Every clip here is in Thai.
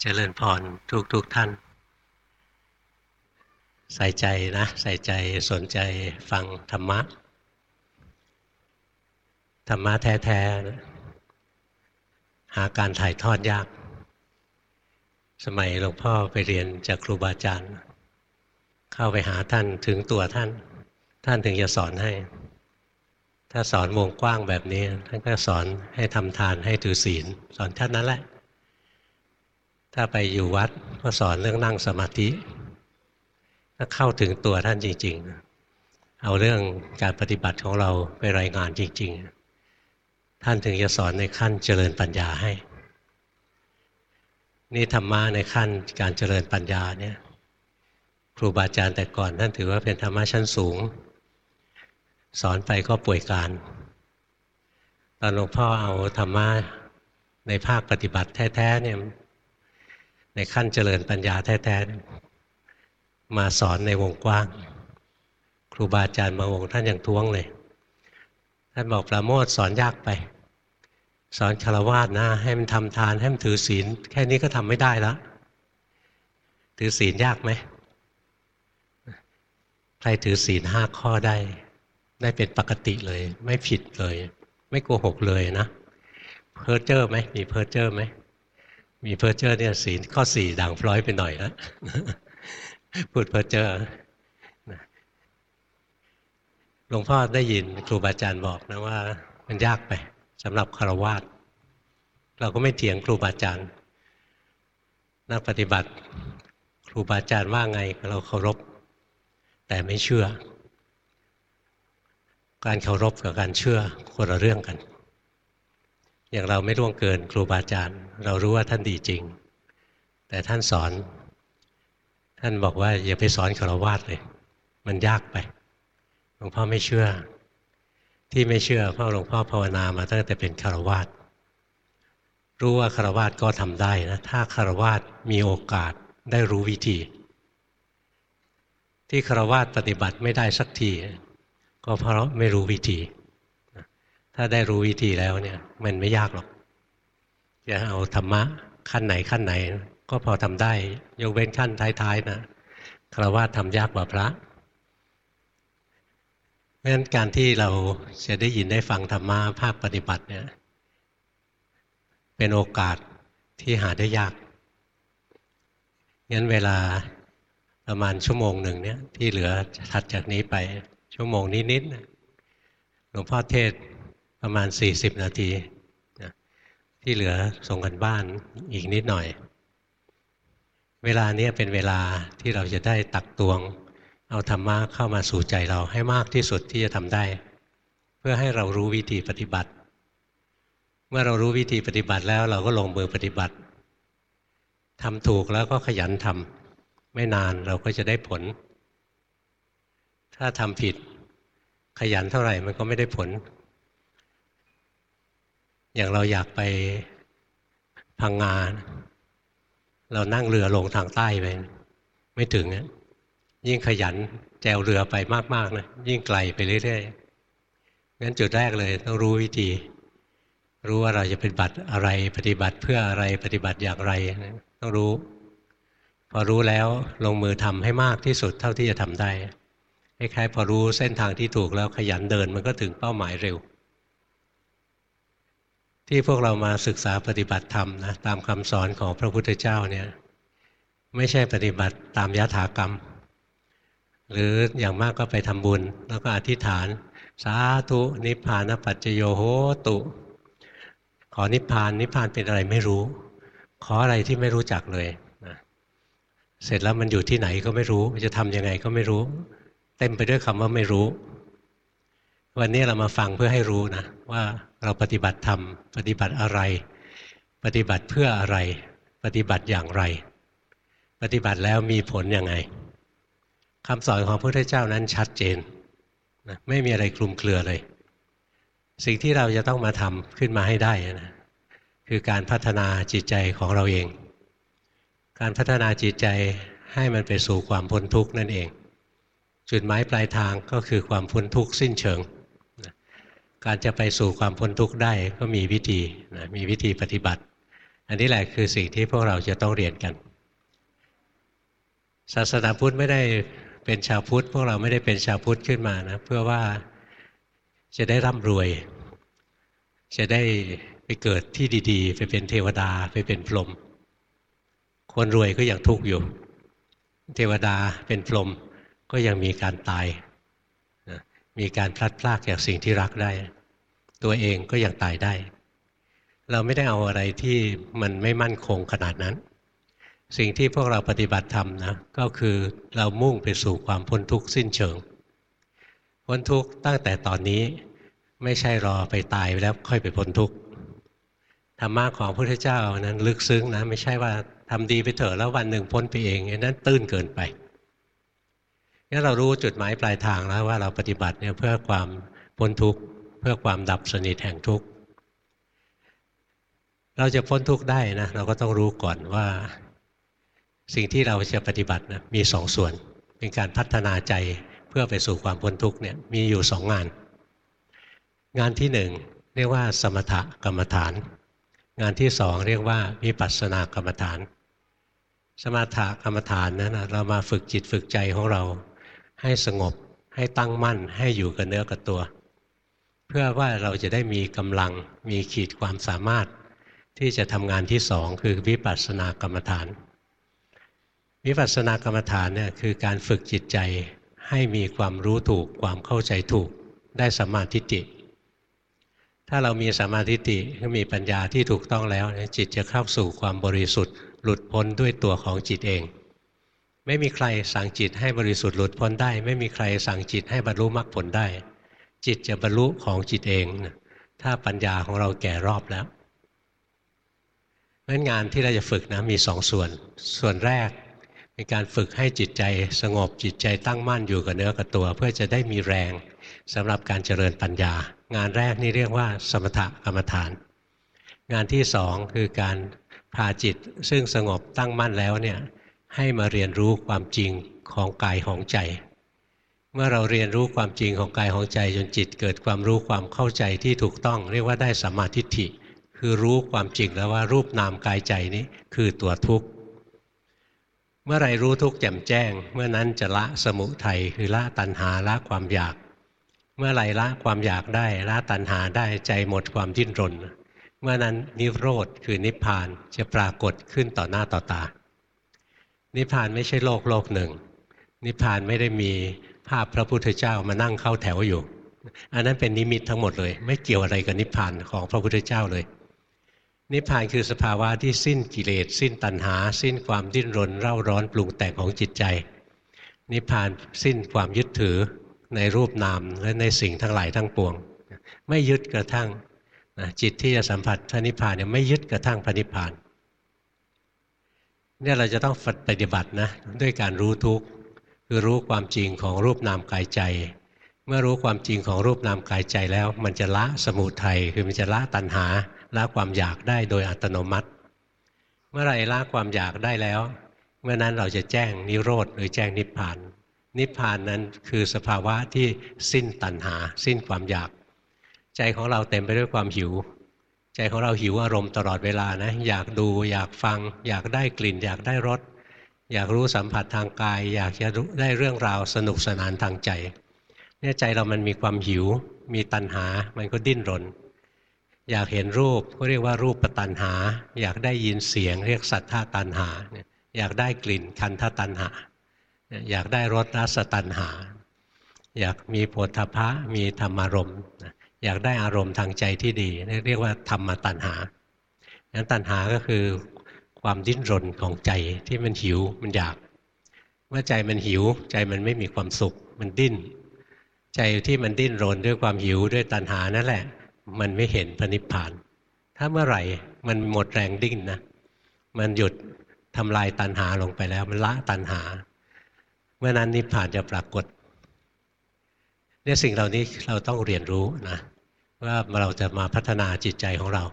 เจริญพรทุกทุกท่าน ใส่ใจนะ ใส่ใจสนใจฟังธรรมะ ธรรมะแท้ๆ หาการถ่ายทอดยาก สมัยหลวงพ่อไปเรียนจากครูบาอาจารย์ เข้าไปหาท่านถึงตัวท่าน ท่านถึงจะสอนให้ ถ้าสอนวงกว้างแบบนี้ ท่านก็สอนให้ทำทานให้ถือศีล สอนท่านนั้นแหละ ถ้าไปอยู่วัดก็สอนเรื่องนั่งสมาธิ ถ้าเข้าถึงตัวท่านจริง ๆ เอาเรื่องการปฏิบัติของเราไปรายงานจริง ๆ ท่านถึงจะสอนในขั้นเจริญปัญญาให้ นี่ธรรมะในขั้นการเจริญปัญญาเนี่ยครูบาอาจารย์แต่ก่อนท่านถือว่าเป็นธรรมะชั้นสูง สอนไปก็ป่วยการ ตอนหลวงพ่อเอาธรรมะในภาคปฏิบัติแท้ๆเนี่ย ในขั้นเจริญปัญญาแท้ๆ มาสอนในวงกว้าง ครูบาอาจารย์บางองค์ท่านยังท้วงเลย ท่านบอกประโมทสอนยากไป สอนคารวาสนะ ให้มันทำทาน ให้มันถือศีล แค่นี้ก็ทำไม่ได้แล้ว ถือศีลยากไหม ใครถือศีลห้าข้อได้ ได้เป็นปกติเลย ไม่ผิดเลย ไม่โกหกเลยนะ เพ้อเจ้อไหมมีเพ้อเจ้อไหม มีเพอร์เจอร์เนี่ยศีลข้อสี่ด่างพร้อยไปหน่อยนะพูดเพอร์เจอร์หลวงพ่อได้ยินครูบาอาจารย์บอกนะว่ามันยากไปสำหรับฆราวาสเราก็ไม่เถียงครูบาอาจารย์ นักปฏิบัติครูบาอาจารย์ว่าไงเราเคารพ แต่ไม่เชื่อ การเคารพกับการเชื่อคนละเรื่องกัน อย่างเราไม่ร่วงเกินครูบาอาจารย์ เรารู้ว่าท่านดีจริง แต่ท่านสอน ท่านบอกว่าอย่าไปสอนคารวาสเลย มันยากไปหลวงพ่อไม่เชื่อ ที่ไม่เชื่อเพราะหลวงพ่อภาวนามาตั้งแต่เป็นคารวาสรู้ว่าคารวาสก็ทำได้นะถ้าคารวาสมีโอกาสได้รู้วิธี ที่คารวาสปฏิบัติไม่ได้สักทีก็เพราะไม่รู้วิธี ถ้าได้รู้วิธีแล้วเนี่ย มันไม่ยากหรอกจะเอาธรรมะขั้นไหนขั้นไหน ก็พอทำได้ ยกเว้นขั้นท้ายๆนะครารวะทำยากกว่าพระเพราะฉะนั้นการที่เราจะได้ยินได้ฟังธรรมะภาคปฏิบัติเนี่ย เป็นโอกาสที่หาได้ยากงั้นเวลาประมาณชั่วโมงหนึ่งเนี่ย ที่เหลือถัดจากนี้ไปชั่วโมงนิดๆหลวงพ่อเทศ ประมาณ 40 นาทีนะที่เหลือส่งกันบ้านอีกนิดหน่อย เวลานี้เป็นเวลาที่เราจะได้ตักตวง เอาธรรมะเข้ามาสู่ใจเราให้มากที่สุดที่จะทำได้ เพื่อให้เรารู้วิธีปฏิบัติ เมื่อเรารู้วิธีปฏิบัติแล้วเราก็ลงมือปฏิบัติทำถูกแล้วก็ขยันทำไม่นานเราก็จะได้ผล ถ้าทำผิดขยันเท่าไหร่มันก็ไม่ได้ผล อย่างเราอยากไปพังงาน เรานั่งเรือลงทางใต้ไปไม่ถึงยิ่งขยันแจวเรือไปมากๆนะยิ่งไกลไปเรื่อยๆงั้นจุดแรกเลยต้องรู้วิธี รู้ว่าเราจะปฏิบัติอะไรปฏิบัติเพื่ออะไรปฏิบัติอย่างไรต้องรู้ พอรู้แล้วลงมือทำให้มากที่สุดเท่าที่จะทำได้คล้ายๆพอรู้เส้นทางที่ถูกแล้วขยันเดินมันก็ถึงเป้าหมายเร็ว ที่พวกเรามาศึกษาปฏิบัติธรรมนะตามคำสอนของพระพุทธเจ้าเนี่ยไม่ใช่ปฏิบัติตามยถากรรม หรืออย่างมากก็ไปทำบุญ แล้วก็อธิษฐาน สาธุนิพพานปัจจโยโหตุ ขอนิพพานนิพพานเป็นอะไรไม่รู้ ขออะไรที่ไม่รู้จักเลยนะเสร็จแล้วมันอยู่ที่ไหนก็ไม่รู้ จะทำยังไงก็ไม่รู้ เต็มไปด้วยคำว่าไม่รู้ วันนี้เรามาฟังเพื่อให้รู้นะว่า เราปฏิบัติธรรม ปฏิบัติอะไร ปฏิบัติเพื่ออะไร ปฏิบัติอย่างไร ปฏิบัติแล้วมีผลยังไงคำสอนของพระพุทธเจ้านั้นชัดเจนนะไม่มีอะไรคลุมเครือเลย สิ่งที่เราจะต้องมาทำขึ้นมาให้ได้นะคือการพัฒนาจิตใจของเราเอง การพัฒนาจิตใจให้มันไปสู่ความพ้นทุกข์นั่นเอง จุดหมายปลายทางก็คือความพ้นทุกข์สิ้นเชิง การจะไปสู่ความพ้นทุกข์ได้ก็มีวิธีนะมีวิธีปฏิบัติ อันนี้แหละคือสิ่งที่พวกเราจะต้องเรียนกัน ศาสนาพุทธไม่ได้เป็นชาวพุทธ พวกเราไม่ได้เป็นชาวพุทธขึ้นมานะเพื่อว่าจะได้ร่ำรวย จะได้ไปเกิดที่ดีๆ ไปเป็นเทวดาไปเป็นพรหมคนรวยก็ยังทุกข์อยู่ เทวดาเป็นพรหมก็ยังมีการตายมีการพลัดพรากจากสิ่งที่รักได้ ตัวเองก็ยังตายได้ เราไม่ได้เอาอะไรที่มันไม่มั่นคงขนาดนั้น สิ่งที่พวกเราปฏิบัติธรรมนะก็คือเรามุ่งไปสู่ความพ้นทุกข์สิ้นเชิง พ้นทุกข์ตั้งแต่ตอนนี้ไม่ใช่รอไปตายแล้วค่อยไปพ้นทุกข์ธรรมะของพระพุทธเจ้านั้นลึกซึ้งนะไม่ใช่ว่าทำดีไปเถอะแล้ววันหนึ่งพ้นไปเองนั้นตื้นเกินไปงั้นเรารู้จุดหมายปลายทางแล้วว่าเราปฏิบัติเนี่ยเพื่อความพ้นทุกข์ พื่อความดับสนิทแห่งทุกข์ เราจะพ้นทุกข์ได้นะเราก็ต้องรู้ก่อนว่า สิ่งที่เราจะปฏิบัตินะมีสองส่วน เป็นการพัฒนาใจเพื่อไปสู่ความพ้นทุกข์เนี่ยมีอยู่สองงาน งานที่หนึ่งเรียกว่าสมถกรรมฐาน งานที่สองเรียกว่าวิปัสสนากรรมฐาน สมถกรรมฐานนั้นเรามาฝึกจิตฝึกใจของเราให้สงบให้ตั้งมั่นให้อยู่กับเนื้อกับตัว เพื่อว่าเราจะได้มีกำลังมีขีดความสามารถที่จะทำงานที่สองคือวิปัสสนากรรมฐาน วิปัสสนากรรมฐานเนี่ยคือการฝึกจิตใจให้มีความรู้ถูกความเข้าใจถูกได้สัมมาธิิถ้าเรามีสัมมาธิิก็มีปัญญาที่ถูกต้องแล้ว จิตจะเข้าสู่ความบริสุทธิ์ หลุดพ้นด้วยตัวของจิตเอง ไม่มีใครสั่งจิตให้บริสุทธิ์หลุดพ้นได้ ไม่มีใครสั่งจิตให้บรรลุมรรคผลได้ จิตจะบรรลุของจิตเองถ้าปัญญาของเราแก่รอบแล้วเพราะงานที่เราจะฝึกนะมีสองส่วน ส่วนแรกเป็นการฝึกให้จิตใจสงบจิตใจตั้งมั่นอยู่กับเนื้อกับตัว เพื่อจะได้มีแรงสำหรับการเจริญปัญญา งานแรกนี่เรียกว่าสมถกรรมฐาน งานที่สองคือการพาจิตซึ่งสงบตั้งมั่นแล้วเนี่ยให้มาเรียนรู้ความจริงของกายของใจ เมื่อเราเรียนรู้ความจริงของกายของใจจนจิตเกิดความรู้ความเข้าใจที่ถูกต้อง เรียกว่าได้สัมมาทิฏฐิ คือรู้ความจริงแล้วว่ารูปนามกายใจนี้คือตัวทุกข์เมื่อไรรู้ทุกข์แจ่มแจ้ง เมื่อนั้นจะละสมุทัยคือละตัณหาละความอยาก เมื่อไรละความอยากได้ละตัณหาได้ใจหมดความดิ้นรน เมื่อนั้นนิโรธคือนิพพานจะปรากฏขึ้นต่อหน้าต่อตา นิพพานไม่ใช่โลกโลกหนึ่ง นิพพานไม่ได้มี ภาพพระพุทธเจ้ามานั่งเข้าแถวอยู่ อันนั้นเป็นนิมิตทั้งหมดเลย ไม่เกี่ยวอะไรกับนิพพานของพระพุทธเจ้าเลย นิพพานคือสภาวะที่สิ้นกิเลส สิ้นตัณหา สิ้นความดิ้นรนเร่าร้อนปรุงแต่งของจิตใจ นิพพานสิ้นความยึดถือในรูปนามและในสิ่งทั้งหลายทั้งปวง ไม่ยึดกระทั่งจิตที่จะสัมผัสพระนิพพานเนี่ยไม่ยึดกระทั่งพระนิพพานเนี่ยเราจะต้องปฏิบัตินะด้วยการรู้ทุกข์ คือรู้ความจริงของรูปนามกายใจ เมื่อรู้ความจริงของรูปนามกายใจแล้ว มันจะละสมุทัยคือมันจะละตัณหาละความอยากได้โดยอัตโนมัติ เมื่อไรละความอยากได้แล้ว เมื่อนั้นเราจะแจ้งนิโรธหรือแจ้งนิพพาน นิพพานนั้นคือสภาวะที่สิ้นตัณหา สิ้นความอยาก ใจของเราเต็มไปด้วยความหิว ใจของเราหิวอารมณ์ตลอดเวลานะ อยากดู อยากฟัง อยากได้กลิ่น อยากได้รส อยากรู้สัมผัสทางกาย อยากจะได้เรื่องราวสนุกสนานทางใจ เนี่ยใจเรามันมีความหิว มีตัณหา มันก็ดิ้นรน อยากเห็นรูปก็เรียกว่ารูปปัตัณหา อยากได้ยินเสียง เรียกสัทธาตัณหา อยากได้กลิ่นคันธตัณหา อยากได้รสรสตัณหา อยากมีโพธพะมีธรรมารมณ์อยากได้อารมณ์ทางใจที่ดี เรียกว่าธรรมตัณหานั้นตัณหาก็คือ ความดิ้นรนของใจที่มันหิวมันอยากเมื่อใจมันหิว ใจมันไม่มีความสุข มันดิ้น ใจที่มันดิ้นรนด้วยความหิวด้วยตัณหานั่นแหละ มันไม่เห็นพระนิพพาน ถ้าเมื่อไหร่มันหมดแรงดิ้นนะมันหยุดทำลายตัณหาลงไปแล้ว มันละตัณหา เมื่อนั้นนิพพานจะปรากฏเนี่ยสิ่งเหล่านี้เราต้องเรียนรู้นะว่าเราจะมาพัฒนาจิตใจของเรา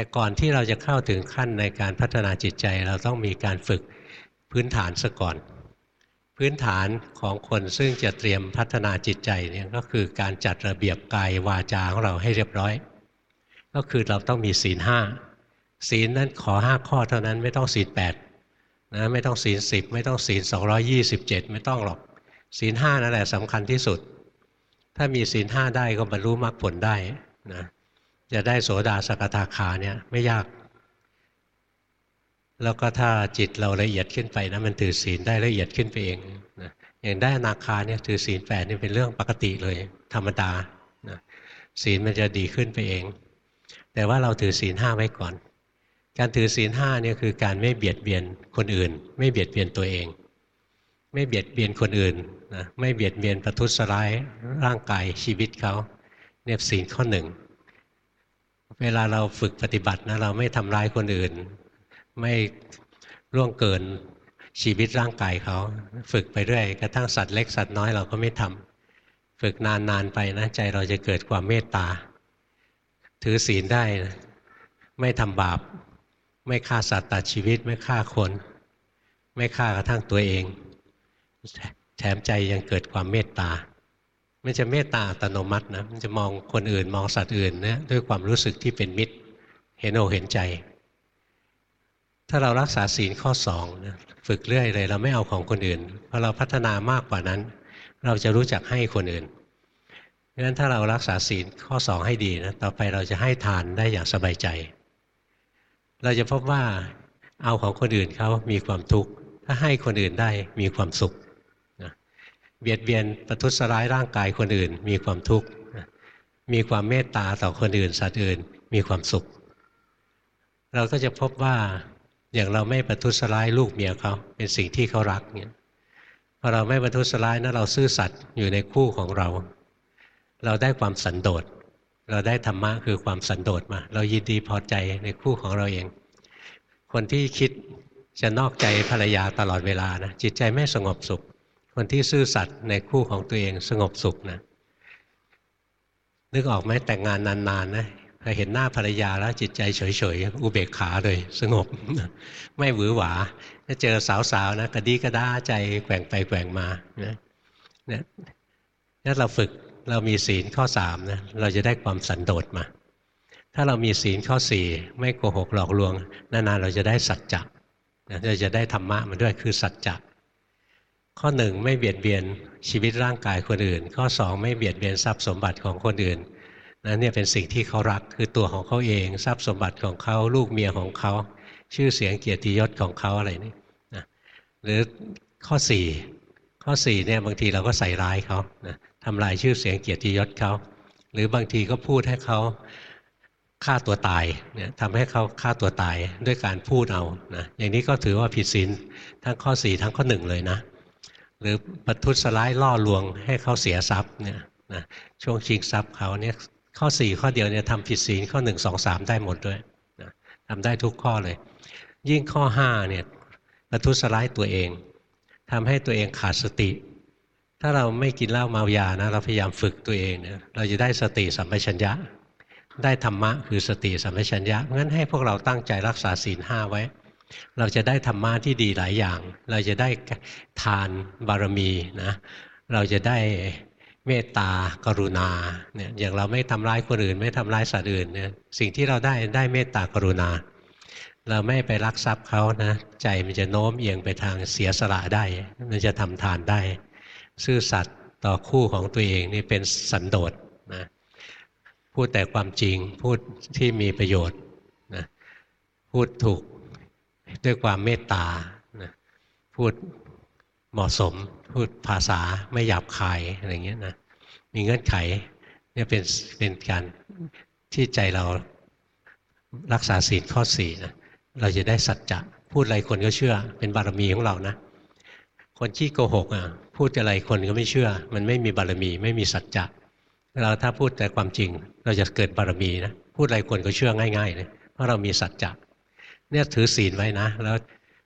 แต่ก่อนที่เราจะเข้าถึงขั้นในการพัฒนาจิตใจเราต้องมีการฝึกพื้นฐานซะก่อน พื้นฐานของคนซึ่งจะเตรียมพัฒนาจิตใจเนี่ยก็คือการจัดระเบียบกายวาจาของเราให้เรียบร้อย ก็คือเราต้องมีศีลห้าศีลนั้นขอห้าข้อเท่านั้นไม่ต้องศีลแปดนะไม่ต้องศีลสิบไม่ต้องศีลสองยี่สิบเจ็ดไม่ต้องหรอกศีลห้านั่นแหละสำคัญที่สุด ถ้ามีศีลห้าได้ก็บรรลุมรรคผลได้นะ จะได้โสดาสกทาคาเนี่ยไม่ยาก แล้วก็ถ้าจิตเราละเอียดขึ้นไปนะมันถือศีลได้ละเอียดขึ้นไปเองนะอย่างได้นาคาเนี่ยถือศีลแปดนี่เป็นเรื่องปกติเลย ธรรมดานะศีลมันจะดีขึ้นไปเอง แต่ว่าเราถือศีลห้าไว้ก่อน การถือศีลห้าเนี่ยคือการไม่เบียดเบียนคนอื่น ไม่เบียดเบียนตัวเอง ไม่เบียดเบียนคนอื่นนะไม่เบียดเบียนประทุษร้ายร่างกายชีวิตเขาเนี่ยศีลข้อหนึ่ง เวลาเราฝึกปฏิบัตินะเราไม่ทำร้ายคนอื่น ไม่ร่วงเกินชีวิตร่างกายเขา ฝึกไปเรื่อยกระทั่งสัตว์เล็กสัตว์น้อยเราก็ไม่ทำฝึกนานๆไปนะใจเราจะเกิดความเมตตา ถือศีลได้นะไม่ทำบาป ไม่ฆ่าสัตว์ตัดชีวิตไม่ฆ่าคน ไม่ฆ่ากระทั่งตัวเอง แถมใจยังเกิดความเมตตา มันจะเมตตาอัตโนมัตินะมันจะมองคนอื่นมองสัตว์อื่นนะด้วยความรู้สึกที่เป็นมิตร เห็นอกเห็นใจ ถ้าเรารักษาศีลข้อสองนะฝึกเรื่อยเลย เราไม่เอาของคนอื่นพอเราพัฒนามากกว่านั้น เราจะรู้จักให้คนอื่นเพราะฉะนั้นถ้าเรารักษาศีลข้อสองให้ดีนะต่อไปเราจะให้ทานได้อย่างสบายใจ เราจะพบว่าเอาของคนอื่นเขามีความทุกข์ถ้าให้คนอื่นได้มีความสุข เบียดเบียนประทุษร้ายร่างกายคนอื่น มีความทุกข์มีความเมตตาต่อคนอื่น สัตว์อื่น มีความสุข เราก็จะพบว่าอย่างเราไม่ประทุษร้ายลูกเมียเขาเป็นสิ่งที่เขารักเนี่ยพอเราไม่ประทุษร้ายนะเราซื่อสัตย์อยู่ในคู่ของเรา เราได้ความสันโดษเราได้ธรรมะคือความสันโดษมา เรายินดีพอใจในคู่ของเราเอง คนที่คิดจะนอกใจภรรยาตลอดเวลานะจิตใจไม่สงบสุข คนที่ซื่อสัตย์ในคู่ของตัวเองสงบสุขนะนึกออกไหมแต่งงานนานๆนะพอเห็นหน้าภรรยาแล้วจิตใจเฉยๆอุเบกขาเลย สงบ ไม่หวือหวาถ้าเจอสาวๆนะกระดีกระด้าใจแกว่งไปแกว่งมานะเนี่ยถ้าเราฝึกเรามีศีลข้อสามนะเราจะได้ความสันโดษมา ถ้าเรามีศีลข้อสี่ไม่โกหกหลอกลวงนานๆเราจะได้สัจจะเราจะได้ธรรมะมาด้วยคือสัจจะ ข้อหนึ่งไม่เบียดเบียนชีวิตร่างกายคนอื่น ข้อสองไม่เบียดเบียนทรัพย์สมบัติของคนอื่นนั่นเนี่ยเป็นสิ่งที่เขารักคือตัวของเขาเองทรัพย์สมบัติของเขาลูกเมียของเขาชื่อเสียงเกียรติยศของเขาอะไรนี่นะหรือข้อสี่ข้อสี่เนี่ยบางทีเราก็ใส่ร้ายเขานะทำลายชื่อเสียงเกียรติยศเขาหรือบางทีก็พูดให้เขาฆ่าตัวตายเนี่ยทำให้เขาฆ่าตัวตายด้วยการพูดเอานะอย่างนี้ก็ถือว่าผิดศีลทั้งข้อ 4 ทั้งข้อ 1 เลยนะ หรือประทุษร้ายล่อลวงให้เขาเสียทรัพย์เนี่ยนะช่วงชิงทรัพย์เขาเนี่ยข้อ 4 ข้อเดียวเนี่ยทำผิดศีลข้อ 1 2 3 ได้หมดด้วยนะทำได้ทุกข้อเลย ยิ่งข้อ5เนี่ยประทุษร้ายตัวเองทำให้ตัวเองขาดสติ ถ้าเราไม่กินเหล้าเมายานะเราพยายามฝึกตัวเองเนี่ยเราจะได้สติสัมปชัญญะ ได้ธรรมะคือสติสัมปชัญญะงั้นให้พวกเราตั้งใจรักษาศีลห้าไว้ เราจะได้ธรรมะที่ดีหลายอย่าง เราจะได้ทานบารมีนะ เราจะได้เมตตากรุณาเนี่ยอย่างเราไม่ทำร้ายคนอื่น ไม่ทำร้ายสัตว์อื่นเนี่ยสิ่งที่เราได้ได้เมตตากรุณา เราไม่ไปรักทรัพย์เขานะ ใจมันจะโน้มเอียงไปทางเสียสละได้ มันจะทำทานได้ ซื่อสัตย์ต่อคู่ของตัวเองนี่เป็นสันโดษนะพูดแต่ความจริงพูดที่มีประโยชน์นะพูดถูก ด้วยความเมตตาพูดเหมาะสม พูดภาษาไม่หยาบคายอะไรเงี้ยนะมีเงื่อนไขเนี่ยเป็นเป็นการที่ใจเรารักษาศีลข้อสี่นะเราจะได้สัจจะพูดอะไรคนก็เชื่อ เป็นบารมีของเรานะ คนที่โกหกอะพูดอะไรคนก็ไม่เชื่อ มันไม่มีบารมีไม่มีสัจจะเราถ้าพูดแต่ความจริง เราจะเกิดบารมีนะพูดอะไรคนก็เชื่อง่ายๆเลยเพราะเรามีสัจจะ เนี่ยถือศีลไว้นะ แล้ว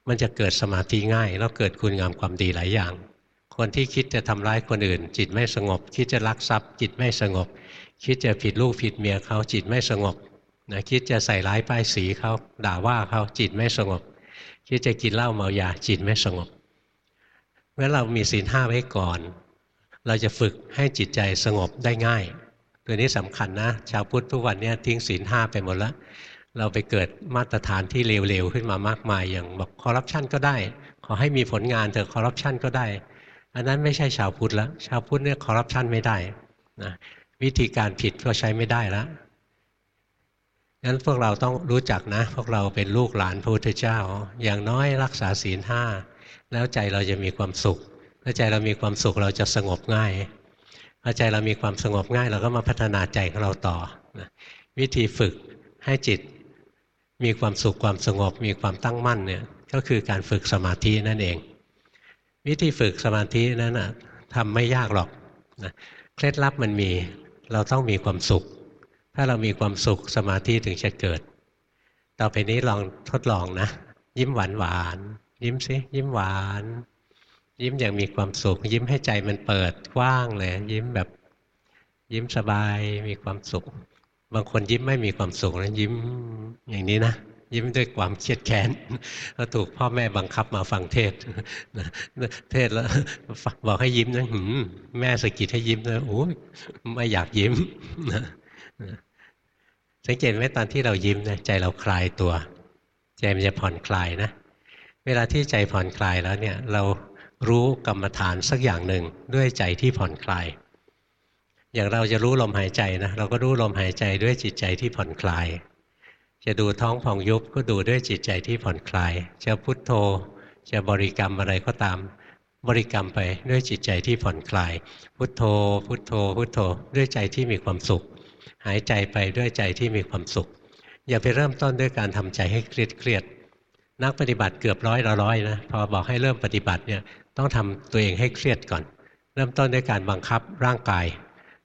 มันจะเกิดสมาธิง่าย แล้วเกิดคุณงามความดีหลายอย่าง คนที่คิดจะทำร้ายคนอื่น จิตไม่สงบ คิดจะลักทรัพย์ จิตไม่สงบ คิดจะผิดลูกผิดเมียเขาจิตไม่สงบนะคิดจะใส่ร้ายป้ายสีเขาด่าว่าเขาจิตไม่สงบ คิดจะกินเหล้าเมายาจิตไม่สงบเมื่อเรามีศีลห้าไว้ก่อน เราจะฝึกให้จิตใจสงบได้ง่าย ตัวนี้สำคัญนะ ชาวพุทธทุกวันนี้ทิ้งศีลห้าไปหมดแล้ว เราไปเกิดมาตรฐานที่เลวๆขึ้นมามากมายอย่างบอกคอร์รัปชันก็ได้ ขอให้มีผลงานเถอะคอร์รัปชันก็ได้ อันนั้นไม่ใช่ชาวพุทธแล้วชาวพุทธเนี่ยคอร์รัปชันไม่ได้นะวิธีการผิดก็ใช้ไม่ได้แล้วงั้นพวกเราต้องรู้จักนะ พวกเราเป็นลูกหลานพระพุทธเจ้า อย่างน้อยรักษาศีลห้าแล้วใจเราจะมีความสุขถ้าใจเรามีความสุขเราจะสงบง่ายพอใจเรามีความสงบง่าย เราก็มาพัฒนาใจของเราต่อนะวิธีฝึกให้จิต มีความสุขความสงบ มีความตั้งมั่นเนี่ยก็คือการฝึกสมาธินั่นเอง วิธีฝึกสมาธินั้นนะทำไม่ยากหรอกนะเคล็ดลับมันมีเราต้องมีความสุข ถ้าเรามีความสุขสมาธิถึงจะเกิด ต่อไปนี้ลองทดลองนะ ยิ้มหวานหวานยิ้มสิยิ้มหวาน ยิ้มอย่างมีความสุข ยิ้มให้ใจมันเปิดกว้างเลย ยิ้มแบบยิ้มสบายมีความสุข บางคนยิ้มไม่มีความสุขแล้วยิ้มอย่างนี้นะยิ้มด้วยความเครียดแค้นก็ถูกพ่อแม่บังคับมาฟังเทศเทศแล้วบอกให้ยิ้มนะแม่สกิดให้ยิ้มนะโอ้ยไม่อยากยิ้มสังเกตไหมตอนที่เรายิ้มนะใจเราคลายตัว ใจมันจะผ่อนคลายนะ เวลาที่ใจผ่อนคลายแล้วเนี่ย เรารู้กรรมฐานสักอย่างหนึ่งด้วยใจที่ผ่อนคลาย อย่างเราจะรู้ลมหายใจนะเราก็รู้ลมหายใจด้วยจิตใจที่ผ่อนคลาย จะดูท้องผ่องยุบก็ดูด้วยจิตใจที่ผ่อนคลาย จะพุทโธจะบริกรรมอะไรก็ตาม บริกรรมไปด้วยจิตใจที่ผ่อนคลาย พุทโธ พุทโธ พุทโธ ด้วยใจที่มีความสุข หายใจไปด้วยใจที่มีความสุข อย่าไปเริ่มต้นด้วยการทำใจให้เครียดเครียดนักปฏิบัติเกือบร้อยละร้อยนะพอบอกให้เริ่มปฏิบัติเนี่ยต้องทำตัวเองให้เครียดก่อน เริ่มต้นด้วยการบังคับร่างกาย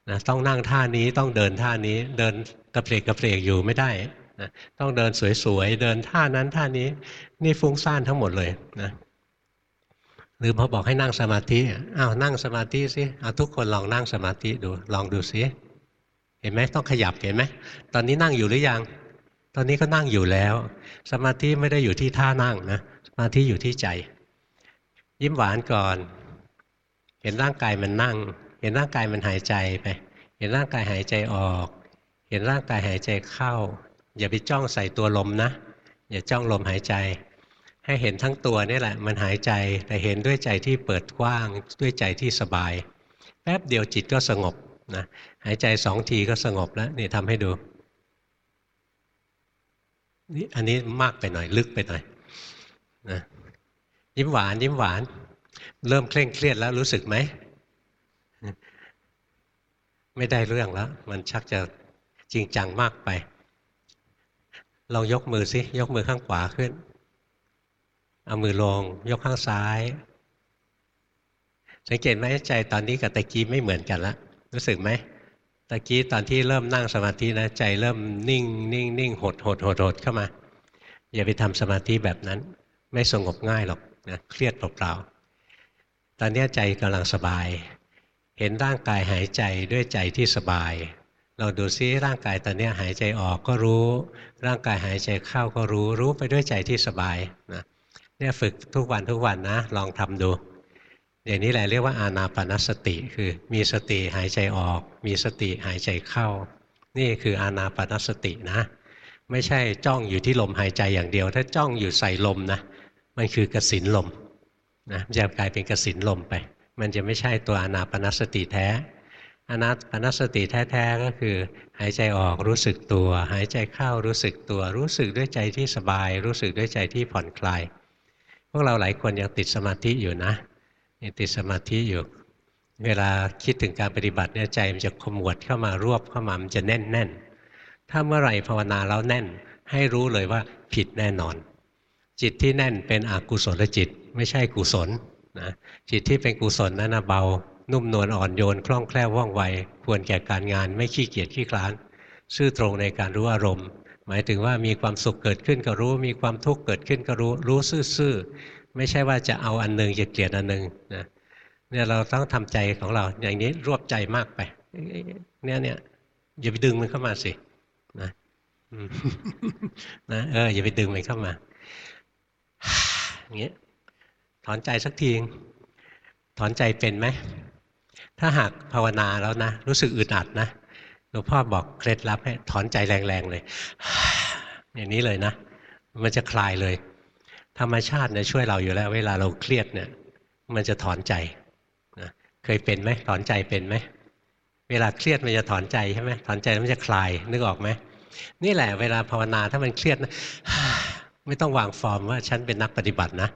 นะต้องนั่งท่านี้ต้องเดินท่านี้เดินกระเพกกระเพกอยู่ไม่ได้นะต้องเดินสวยๆ เดินท่านั้นท่านี้ นี่ฟุ้งซ่านทั้งหมดเลยนะหรือพอบอกให้นั่งสมาธิอ้าวนั่งสมาธิสิเอาทุกคนลองนั่งสมาธิดูลองดูสิเห็นไหมต้องขยับเห็นไหมตอนนี้นั่งอยู่หรือยัง ตอนนี้ก็นั่งอยู่แล้ว สมาธิไม่ได้อยู่ที่ท่านั่งนะสมาธิอยู่ที่ใจ ยิ้มหวานก่อน เห็นร่างกายมันนั่ง เห็นร่างกายมันหายใจไป เห็นร่างกายหายใจออก เห็นร่างกายหายใจเข้า อย่าไปจ้องใส่ตัวลมนะ อย่าจ้องลมหายใจ ให้เห็นทั้งตัวนี่แหละ มันหายใจแต่เห็นด้วยใจที่เปิดกว้างด้วยใจที่สบาย แป๊บเดียวจิตก็สงบนะหายใจสองทีก็สงบแล้วนี่ทำให้ดูนี่อันนี้มากไปหน่อยลึกไปหน่อยนะยิ้มหวานยิ้มหวาน เริ่มเคร่งเครียดแล้วรู้สึกไหม ไม่ได้เรื่องแล้ว มันชักจะจริงจังมากไป ลองยกมือสิยกมือข้างขวาขึ้น เอามือลง ยกข้างซ้าย สังเกตไหมใจตอนนี้กับตะกี้ไม่เหมือนกันละรู้สึกไหมตะกี้ตอนที่เริ่มนั่งสมาธินะใจเริ่มนิ่งนิ่งนิ่งหดหดหดหดเข้ามา อย่าไปทำสมาธิแบบนั้น ไม่สงบง่ายหรอกนะเครียดเปล่าๆตอนนี้ใจกำลังสบาย เห็นร่างกายหายใจด้วยใจที่สบาย เราดูซิร่างกายตอนนี้หายใจออกก็รู้ ร่างกายหายใจเข้าก็รู้ รู้ไปด้วยใจที่สบายนะเนี่ยฝึกทุกวันทุกวันนะ ลองทำดู อย่างนี้แหละเรียกว่าอานาปนสติ คือมีสติหายใจออก มีสติหายใจเข้า นี่คืออานาปนสตินะ ไม่ใช่จ้องอยู่ที่ลมหายใจอย่างเดียว ถ้าจ้องอยู่ใส่ลมนะ มันคือกสินลมนะจะกลายเป็นกสินลมไป มันจะไม่ใช่ตัวอนาปนสติแท้อนัตปนสติแท้ๆก็คือ หายใจออกรู้สึกตัว หายใจเข้ารู้สึกตัว รู้สึกด้วยใจที่สบาย รู้สึกด้วยใจที่ผ่อนคลายพวกเราหลายคนยังติดสมาธิอยู่นะยังติดสมาธิอยู่ เวลาคิดถึงการปฏิบัติเนี่ยใจมันจะขมวดเข้ามารวบเข้ามามันจะแน่นแน่นถ้าเมื่อไหร่ภาวนาแล้วแน่น ให้รู้เลยว่าผิดแน่นอน จิตที่แน่นเป็นอกุศลจิต ไม่ใช่กุศล นะจิตที่เป็นกุศลนั้นนะเบา นุ่มนวลอ่อนโยน คล่องแคล่วว่องไว ควรแก่การงานไม่ขี้เกียจขี้คลาน ซื่อตรงในการรู้อารมณ์ หมายถึงว่ามีความสุขเกิดขึ้นก็รู้ มีความทุกข์เกิดขึ้นก็รู้ รู้ซื่อๆ ไม่ใช่ว่าจะเอาอันหนึ่งจะเกลียดอันหนึ่งนะเนี่ยเราต้องทำใจของเรา อย่างนี้รวบใจมากไปเนี่ยเนี่ยอย่าไปดึงมันเข้ามาสินะนะเอออย่าไปดึงมันเข้ามาอย่างเงี้ย อนใจสักทีถอนใจเป็นไหม ถ้าหากภาวนาแล้วนะ รู้สึกอึดอัดนะหลวงพ่อบอกเคล็ดลับให้ถอนใจแรงๆเลย อย่างนี้เลยนะ มันจะคลายเลย ธรรมชาติเนี่ยช่วยเราอยู่แล้ว เวลาเราเครียดเนี่ย มันจะถอนใจนะเคยเป็นไหมถอนใจเป็นไหมเวลาเครียดมันจะถอนใจใช่ไหมถอนใจแล้วมันจะคลายนึกออกไหมนี่แหละเวลาภาวนาถ้ามันเครียดนะ ไม่ต้องวางฟอร์มว่าฉันเป็นนักปฏิบัตินะ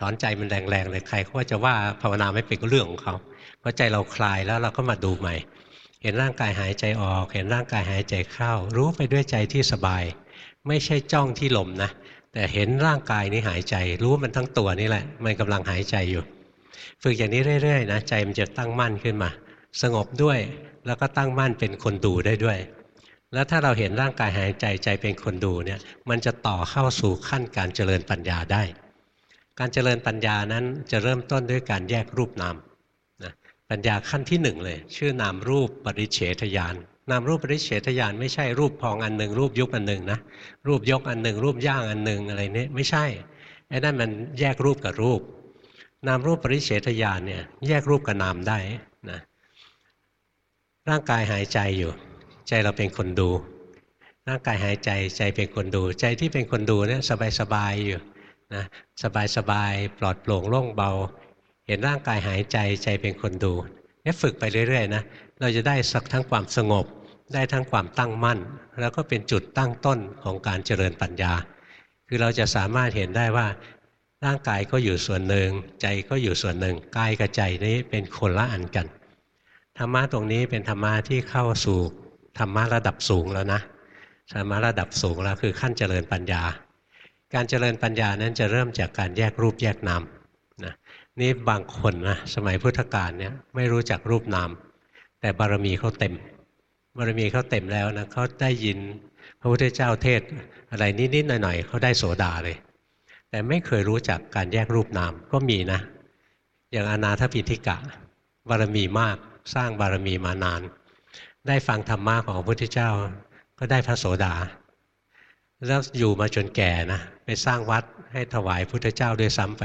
ถอนใจมันแรงๆเลยใครเขาจะว่าภาวนาไม่เป็นก็เรื่องของเขาเพราะใจเราคลายแล้วเราก็มาดูใหม่ เห็นร่างกายหายใจออก เห็นร่างกายหายใจเข้า รู้ไปด้วยใจที่สบาย ไม่ใช่จ้องที่ลมนะแต่เห็นร่างกายนี้หายใจ รู้มันทั้งตัวนี่แหละ มันกำลังหายใจอยู่ ฝึกอย่างนี้เรื่อยๆนะใจมันจะตั้งมั่นขึ้นมา สงบด้วยแล้วก็ตั้งมั่นเป็นคนดูได้ด้วย แล้วถ้าเราเห็นร่างกายหายใจใจเป็นคนดูเนี่ยมันจะต่อเข้าสู่ขั้นการเจริญปัญญาได้ การเจริญปัญญานั้นจะเริ่มต้นด้วยการแยกรูปนามนะปัญญาขั้นที่หนึ่งเลย ชื่อนามรูปปริเฉทญาณนามรูปปริเฉทญาณไม่ใช่รูปพองอันหนึ่งรูปยุบอันหนึ่งนะรูปยกอันหนึ่งรูปย่างอันหนึ่งอะไรนี้ไม่ใช่ไอ้นั่นมันแยกรูปกับรูป นามรูปปริเฉทญาณเนี่ยแยกรูปกับนามได้นะร่างกายหายใจอยู่ ใจเราเป็นคนดู ร่างกายหายใจใจเป็นคนดู ใจที่เป็นคนดูเนี่ยสบายๆอยู่นะสบายๆปลอดโปร่งโล่งเบา เห็นร่างกายหายใจใจเป็นคนดูเนี่ยฝึกไปเรื่อยๆนะเราจะได้สักทั้งความสงบ ได้ทั้งความตั้งมั่น แล้วก็เป็นจุดตั้งต้นของการเจริญปัญญา คือเราจะสามารถเห็นได้ว่าร่างกายก็อยู่ส่วนหนึ่ง ใจก็อยู่ส่วนหนึ่งกายกับใจนี้เป็นคนละอันกันธรรมะตรงนี้เป็นธรรมะที่เข้าสู่ ธรรมะระดับสูงแล้วนะธรรมะระดับสูงแล้วคือขั้นเจริญปัญญา การเจริญปัญญานั้นจะเริ่มจากการแยกรูปแยกนามนะนี่บางคนนะสมัยพุทธกาลเนี่ยไม่รู้จักรูปนาม แต่บารมีเขาเต็ม บารมีเขาเต็มแล้วนะเขาได้ยินพระพุทธเจ้าเทศอะไรนิดๆหน่อยๆเขาได้โสดาเลย แต่ไม่เคยรู้จักการแยกรูปนามก็มีนะ อย่างอนาถปิธิกะ บารมีมากสร้างบารมีมานาน ได้ฟังธรรมะของพระพุทธเจ้า ก็ได้พระโสดา แล้วอยู่มาจนแก่นะไปสร้างวัดให้ถวายพุทธเจ้าด้วยซ้ำไป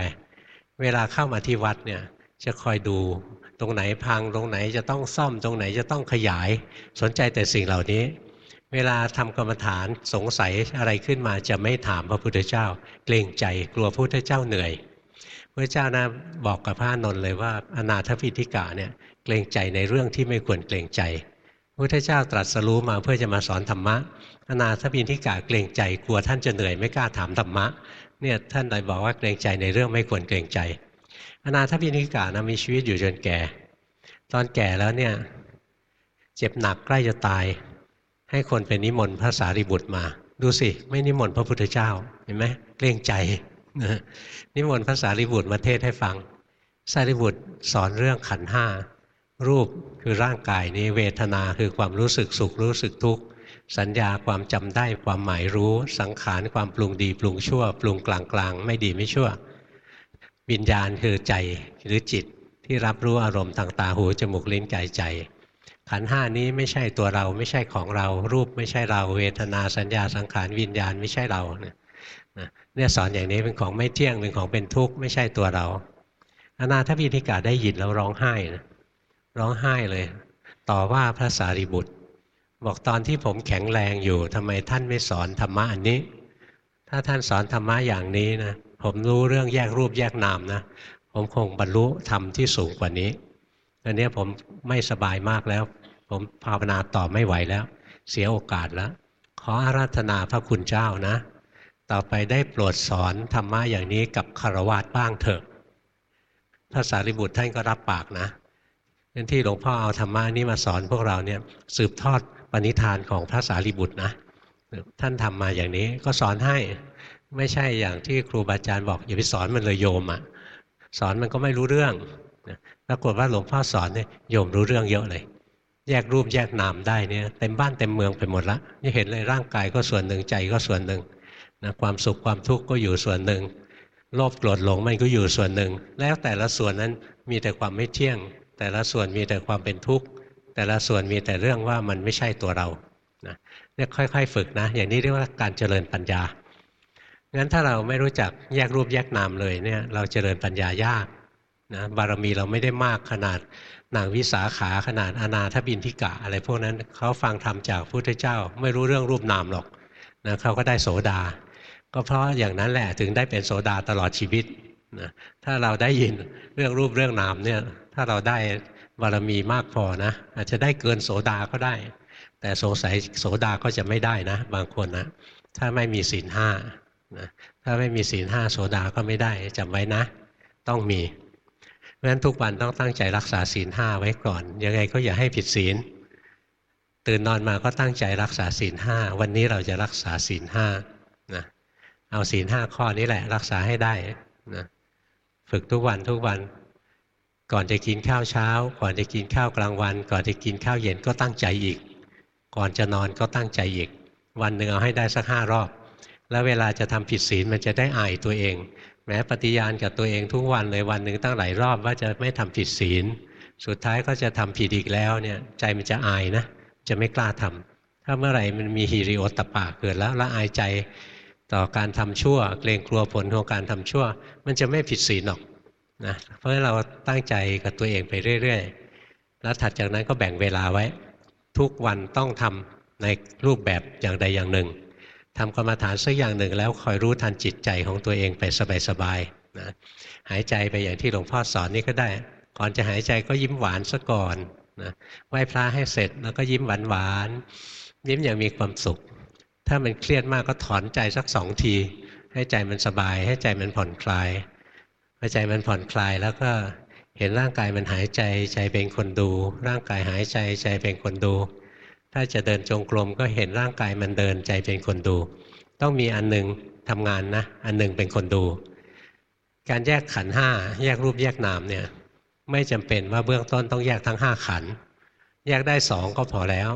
เวลาเข้ามาที่วัดเนี่ยจะคอยดูตรงไหนพังตรงไหนจะต้องซ่อมตรงไหนจะต้องขยาย สนใจแต่สิ่งเหล่านี้ เวลาทำกรรมฐานสงสัยอะไรขึ้นมาจะไม่ถามพระพุทธเจ้า เกรงใจกลัวพระพุทธเจ้าเหนื่อยพระเจ้านะบอกกับพระนนท์เลยว่าอนาถพิธิกาเนี่ยเกรงใจในเรื่องที่ไม่ควรเกรงใจ พระพุทธเจ้าตรัสรู้มาเพื่อจะมาสอนธรรมะอนาถพิธิกาเกรงใจกลัวท่านจะเหนื่อยไม่กล้าถามธรรมะเนี่ยท่านเลยบอกว่าเกรงใจในเรื่องไม่ควรเกรงใจ อนาถปิณิกานะมีชีวิตอยู่จนแก่ ตอนแก่แล้วเนี่ยเจ็บหนักใกล้จะตาย ให้คนเป็นนิมนต์พระสารีบุตรมา ดูสิ ไม่นิมนต์พระพุทธเจ้าเห็นไหมเกรงใจนิมนต์พระสารีบุตรมาเทศให้ฟังสารีบุตรสอนเรื่องขันห้า รูปคือร่างกายนี้เวทนาคือความรู้สึกสุขรู้สึกทุกข์สัญญาความจำได้ความหมายรู้ สังขารความปรุงดีปรุงชั่ว ปรุงกลางกลางไม่ดีไม่ชั่ว วิญญาณคือใจหรือจิตที่รับรู้อารมณ์ทางตาหูจมูกลิ้นกายใจขันห้านี้ไม่ใช่ตัวเราไม่ใช่ของเรา รูปไม่ใช่เรา เวทนาสัญญาสังขารวิญญาณไม่ใช่เราเนี่ยสอนอย่างนี้เป็นของไม่เที่ยงเป็นของเป็นทุกข์ไม่ใช่ตัวเราอนาถบิณิกาได้ยินแล้วร้องไห้นะ ร้องไห้เลย ต่อว่าพระสารีบุตร บอกตอนที่ผมแข็งแรงอยู่ทำไมท่านไม่สอนธรรมะอันนี้ ถ้าท่านสอนธรรมะอย่างนี้นะผมรู้เรื่องแยกรูปแยกนามนะผมคงบรรลุธรรมที่สูงกว่านี้อันนี้ผมไม่สบายมากแล้ว ผมภาวนาต่อไม่ไหวแล้ว เสียโอกาสแล้ว ขออาราธนาพระคุณเจ้านะ ต่อไปได้โปรดสอนธรรมะอย่างนี้กับคารวะบ้างเถอะพระสารีบุตรท่านก็รับปากนะ นั่นที่หลวงพ่อเอาธรรมะนี้มาสอนพวกเราเนี่ยสืบทอดปณิธานของพระสารีบุตรนะท่านทำมาอย่างนี้ก็สอนให้ไม่ใช่อย่างที่ครูบาอาจารย์บอกอย่าไปสอนมันเลยโยมอะ่ะสอนมันก็ไม่รู้เรื่องปรากฏว่าหลวงพ่อสอนเนี่ยโยมรู้เรื่องเยอะเลย แยกรูปแยกนามได้เนี่ยเต็มบ้านเต็มเมืองไปหมดละนี่เห็นเลยร่างกายก็ส่วนหนึ่งใจก็ส่วนหนึ่งนะความสุขความทุกข์ก็อยู่ส่วนหนึ่งโลภโกรธหลงมันก็อยู่ส่วนหนึ่ง แล้วแต่ละส่วนนั้นมีแต่ความไม่เที่ยง แต่ละส่วนมีแต่ความเป็นทุกข์ แต่ละส่วนมีแต่เรื่องว่ามันไม่ใช่ตัวเรานะเนี่ยค่อย ๆ ฝึกนะ อย่างนี้เรียกว่าการเจริญปัญญา งั้นถ้าเราไม่รู้จักแยกรูปแยกนามเลยเนี่ยเราเจริญปัญญายากนะบารมีเราไม่ได้มากขนาดนางวิสาขาขนาดอนาถบินทิกะ อะไรพวกนั้นเขาฟังธรรมจากพุทธเจ้า ไม่รู้เรื่องรูปนามหรอกนะเขาก็ได้โสดา ก็เพราะอย่างนั้นแหละถึงได้เป็นโสดาตลอดชีวิตนะถ้าเราได้ยินเรื่องรูปเรื่องนามเนี่ย ถ้าเราได้บารมีมากพอนะ อาจจะได้เกินโสดาก็ได้ แต่สงสัยโสดาก็จะไม่ได้นะ บางคนนะถ้าไม่มีศีลห้านะถ้าไม่มีศีลห้าโสดาก็ไม่ได้จำไว้นะ ต้องมีเพราะฉะนั้นทุกวันต้องตั้งใจรักษาศีลห้าไว้ก่อน ยังไงก็อย่าให้ผิดศีล ตื่นนอนมาก็ตั้งใจรักษาศีลห้าวันนี้เราจะรักษาศีลห้านะเอาศีลห้าข้อนี้แหละ รักษาให้ได้นะฝึกทุกวันทุกวัน ก่อนจะกินข้าวเช้า ก่อนจะกินข้าวกลางวัน ก่อนจะกินข้าวเย็นก็ตั้งใจอีก ก่อนจะนอนก็ตั้งใจอีก วันหนึ่งเอาให้ได้สักห้ารอบ แล้วเวลาจะทำผิดศีลมันจะได้อายตัวเอง แม้ปฏิญาณกับตัวเองทุกวันเลยวันหนึ่งตั้งหลายรอบว่าจะไม่ทำผิดศีล สุดท้ายก็จะทำผิดอีกแล้วเนี่ยใจมันจะอายนะ จะไม่กล้าทำถ้าเมื่อไหร่มันมีฮิริโอตปะเกิดแล้วละอายใจต่อการทำชั่ว เกรงกลัวผลของการทำชั่ว มันจะไม่ผิดศีลหรอก นะเพราะเราตั้งใจกับตัวเองไปเรื่อย ๆ แล้วถัดจากนั้นก็แบ่งเวลาไว้ ทุกวันต้องทำในรูปแบบอย่างใดอย่างหนึ่งทำกรรมฐานสักอย่างหนึ่ง แล้วคอยรู้ทันจิตใจของตัวเองไปสบายๆนะหายใจไปอย่างที่หลวงพ่อสอนนี่ก็ได้ ก่อนจะหายใจก็ยิ้มหวานซะก่อนนะไหว้พระให้เสร็จแล้วก็ยิ้มหวานๆยิ้มอย่างมีความสุข ถ้ามันเครียดมากก็ถอนใจสักสองที ให้ใจมันสบาย ให้ใจมันผ่อนคลาย พอใจมันผ่อนคลายแล้วก็เห็นร่างกายมันหายใจใจเป็นคนดู ร่างกายหายใจใจเป็นคนดู ถ้าจะเดินจงกรมก็เห็นร่างกายมันเดินใจเป็นคนดู ต้องมีอันหนึ่งทำงานนะอันหนึ่งเป็นคนดู การแยกขันห้าแยกรูปแยกนามเนี่ยไม่จำเป็นว่าเบื้องต้นต้องแยกทั้งห้าขัน แยกได้สองก็พอแล้ว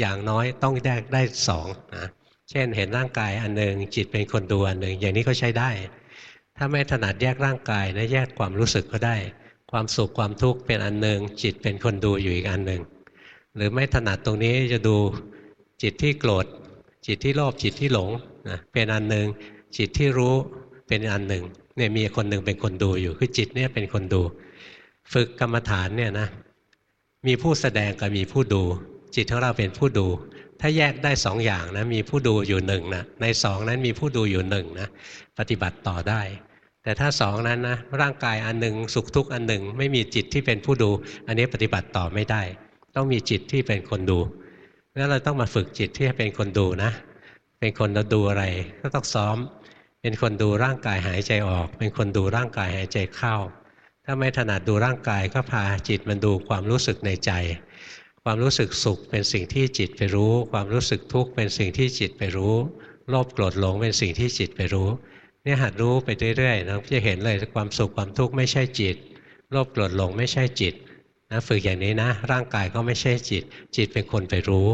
อย่างน้อยต้องแยกได้สองนะเช่นเห็นร่างกายอันหนึ่งจิตเป็นคนดูอันหนึ่งอย่างนี้ก็ใช้ได้ ถ้าไม่ถนัดแยกร่างกายนะแยกความรู้สึกก็ได้ ความสุขความทุกข์เป็นอันหนึ่งจิตเป็นคนดูอยู่อีกอันหนึ่งหรือไม่ถนัดตรงนี้จะดูจิตที่โกรธจิตที่โลภจิตที่หลงนะเป็นอันหนึ่งจิตที่รู้เป็นอันหนึ่งเนี่ยมีคนหนึ่งเป็นคนดูอยู่คือจิตเนี่ยเป็นคนดู ฝึกกรรมฐานเนี่ยนะมีผู้แสดงกับมีผู้ดู จิตของเราเป็นผู้ดู ถ้าแยกได้สองอย่างนะมีผู้ดูอยู่หนึ่งนะในสองนั้นมีผู้ดูอยู่หนึ่งนะปฏิบัติต่อได้ แต่ถ้าสองนั้นนะร่างกายอันหนึ่งสุขทุกข์อันหนึ่ง ไม่มีจิตที่เป็นผู้ดู อันนี้ปฏิบัติต่อไม่ได้ ต้องมีจิตที่เป็นคนดูแล้วเราต้องมาฝึกจิตที่เป็นคนดูนะ เป็นคนดูอะไรก็ต้องซ้อม เป็นคนดูร่างกายหายใจออก เป็นคนดูร่างกายหายใจเข้า ถ้าไม่ถนัดดูร่างกายก็พาจิตมันดูความรู้สึกในใจ ความรู้สึกสุขเป็นสิ่งที่จิตไปรู้ ความรู้สึกทุกข์เป็นสิ่งที่จิตไปรู้ โลภโกรธหลงเป็นสิ่งที่จิตไปรู้ นี่หัดรู้ไปเรื่อยๆนะจะเห็นเลยความสุขความทุกข์ไม่ใช่จิตโลภโกรธหลงไม่ใช่จิตนะฝึกอย่างนี้นะ ร่างกายก็ไม่ใช่จิต จิตเป็นคนไปรู้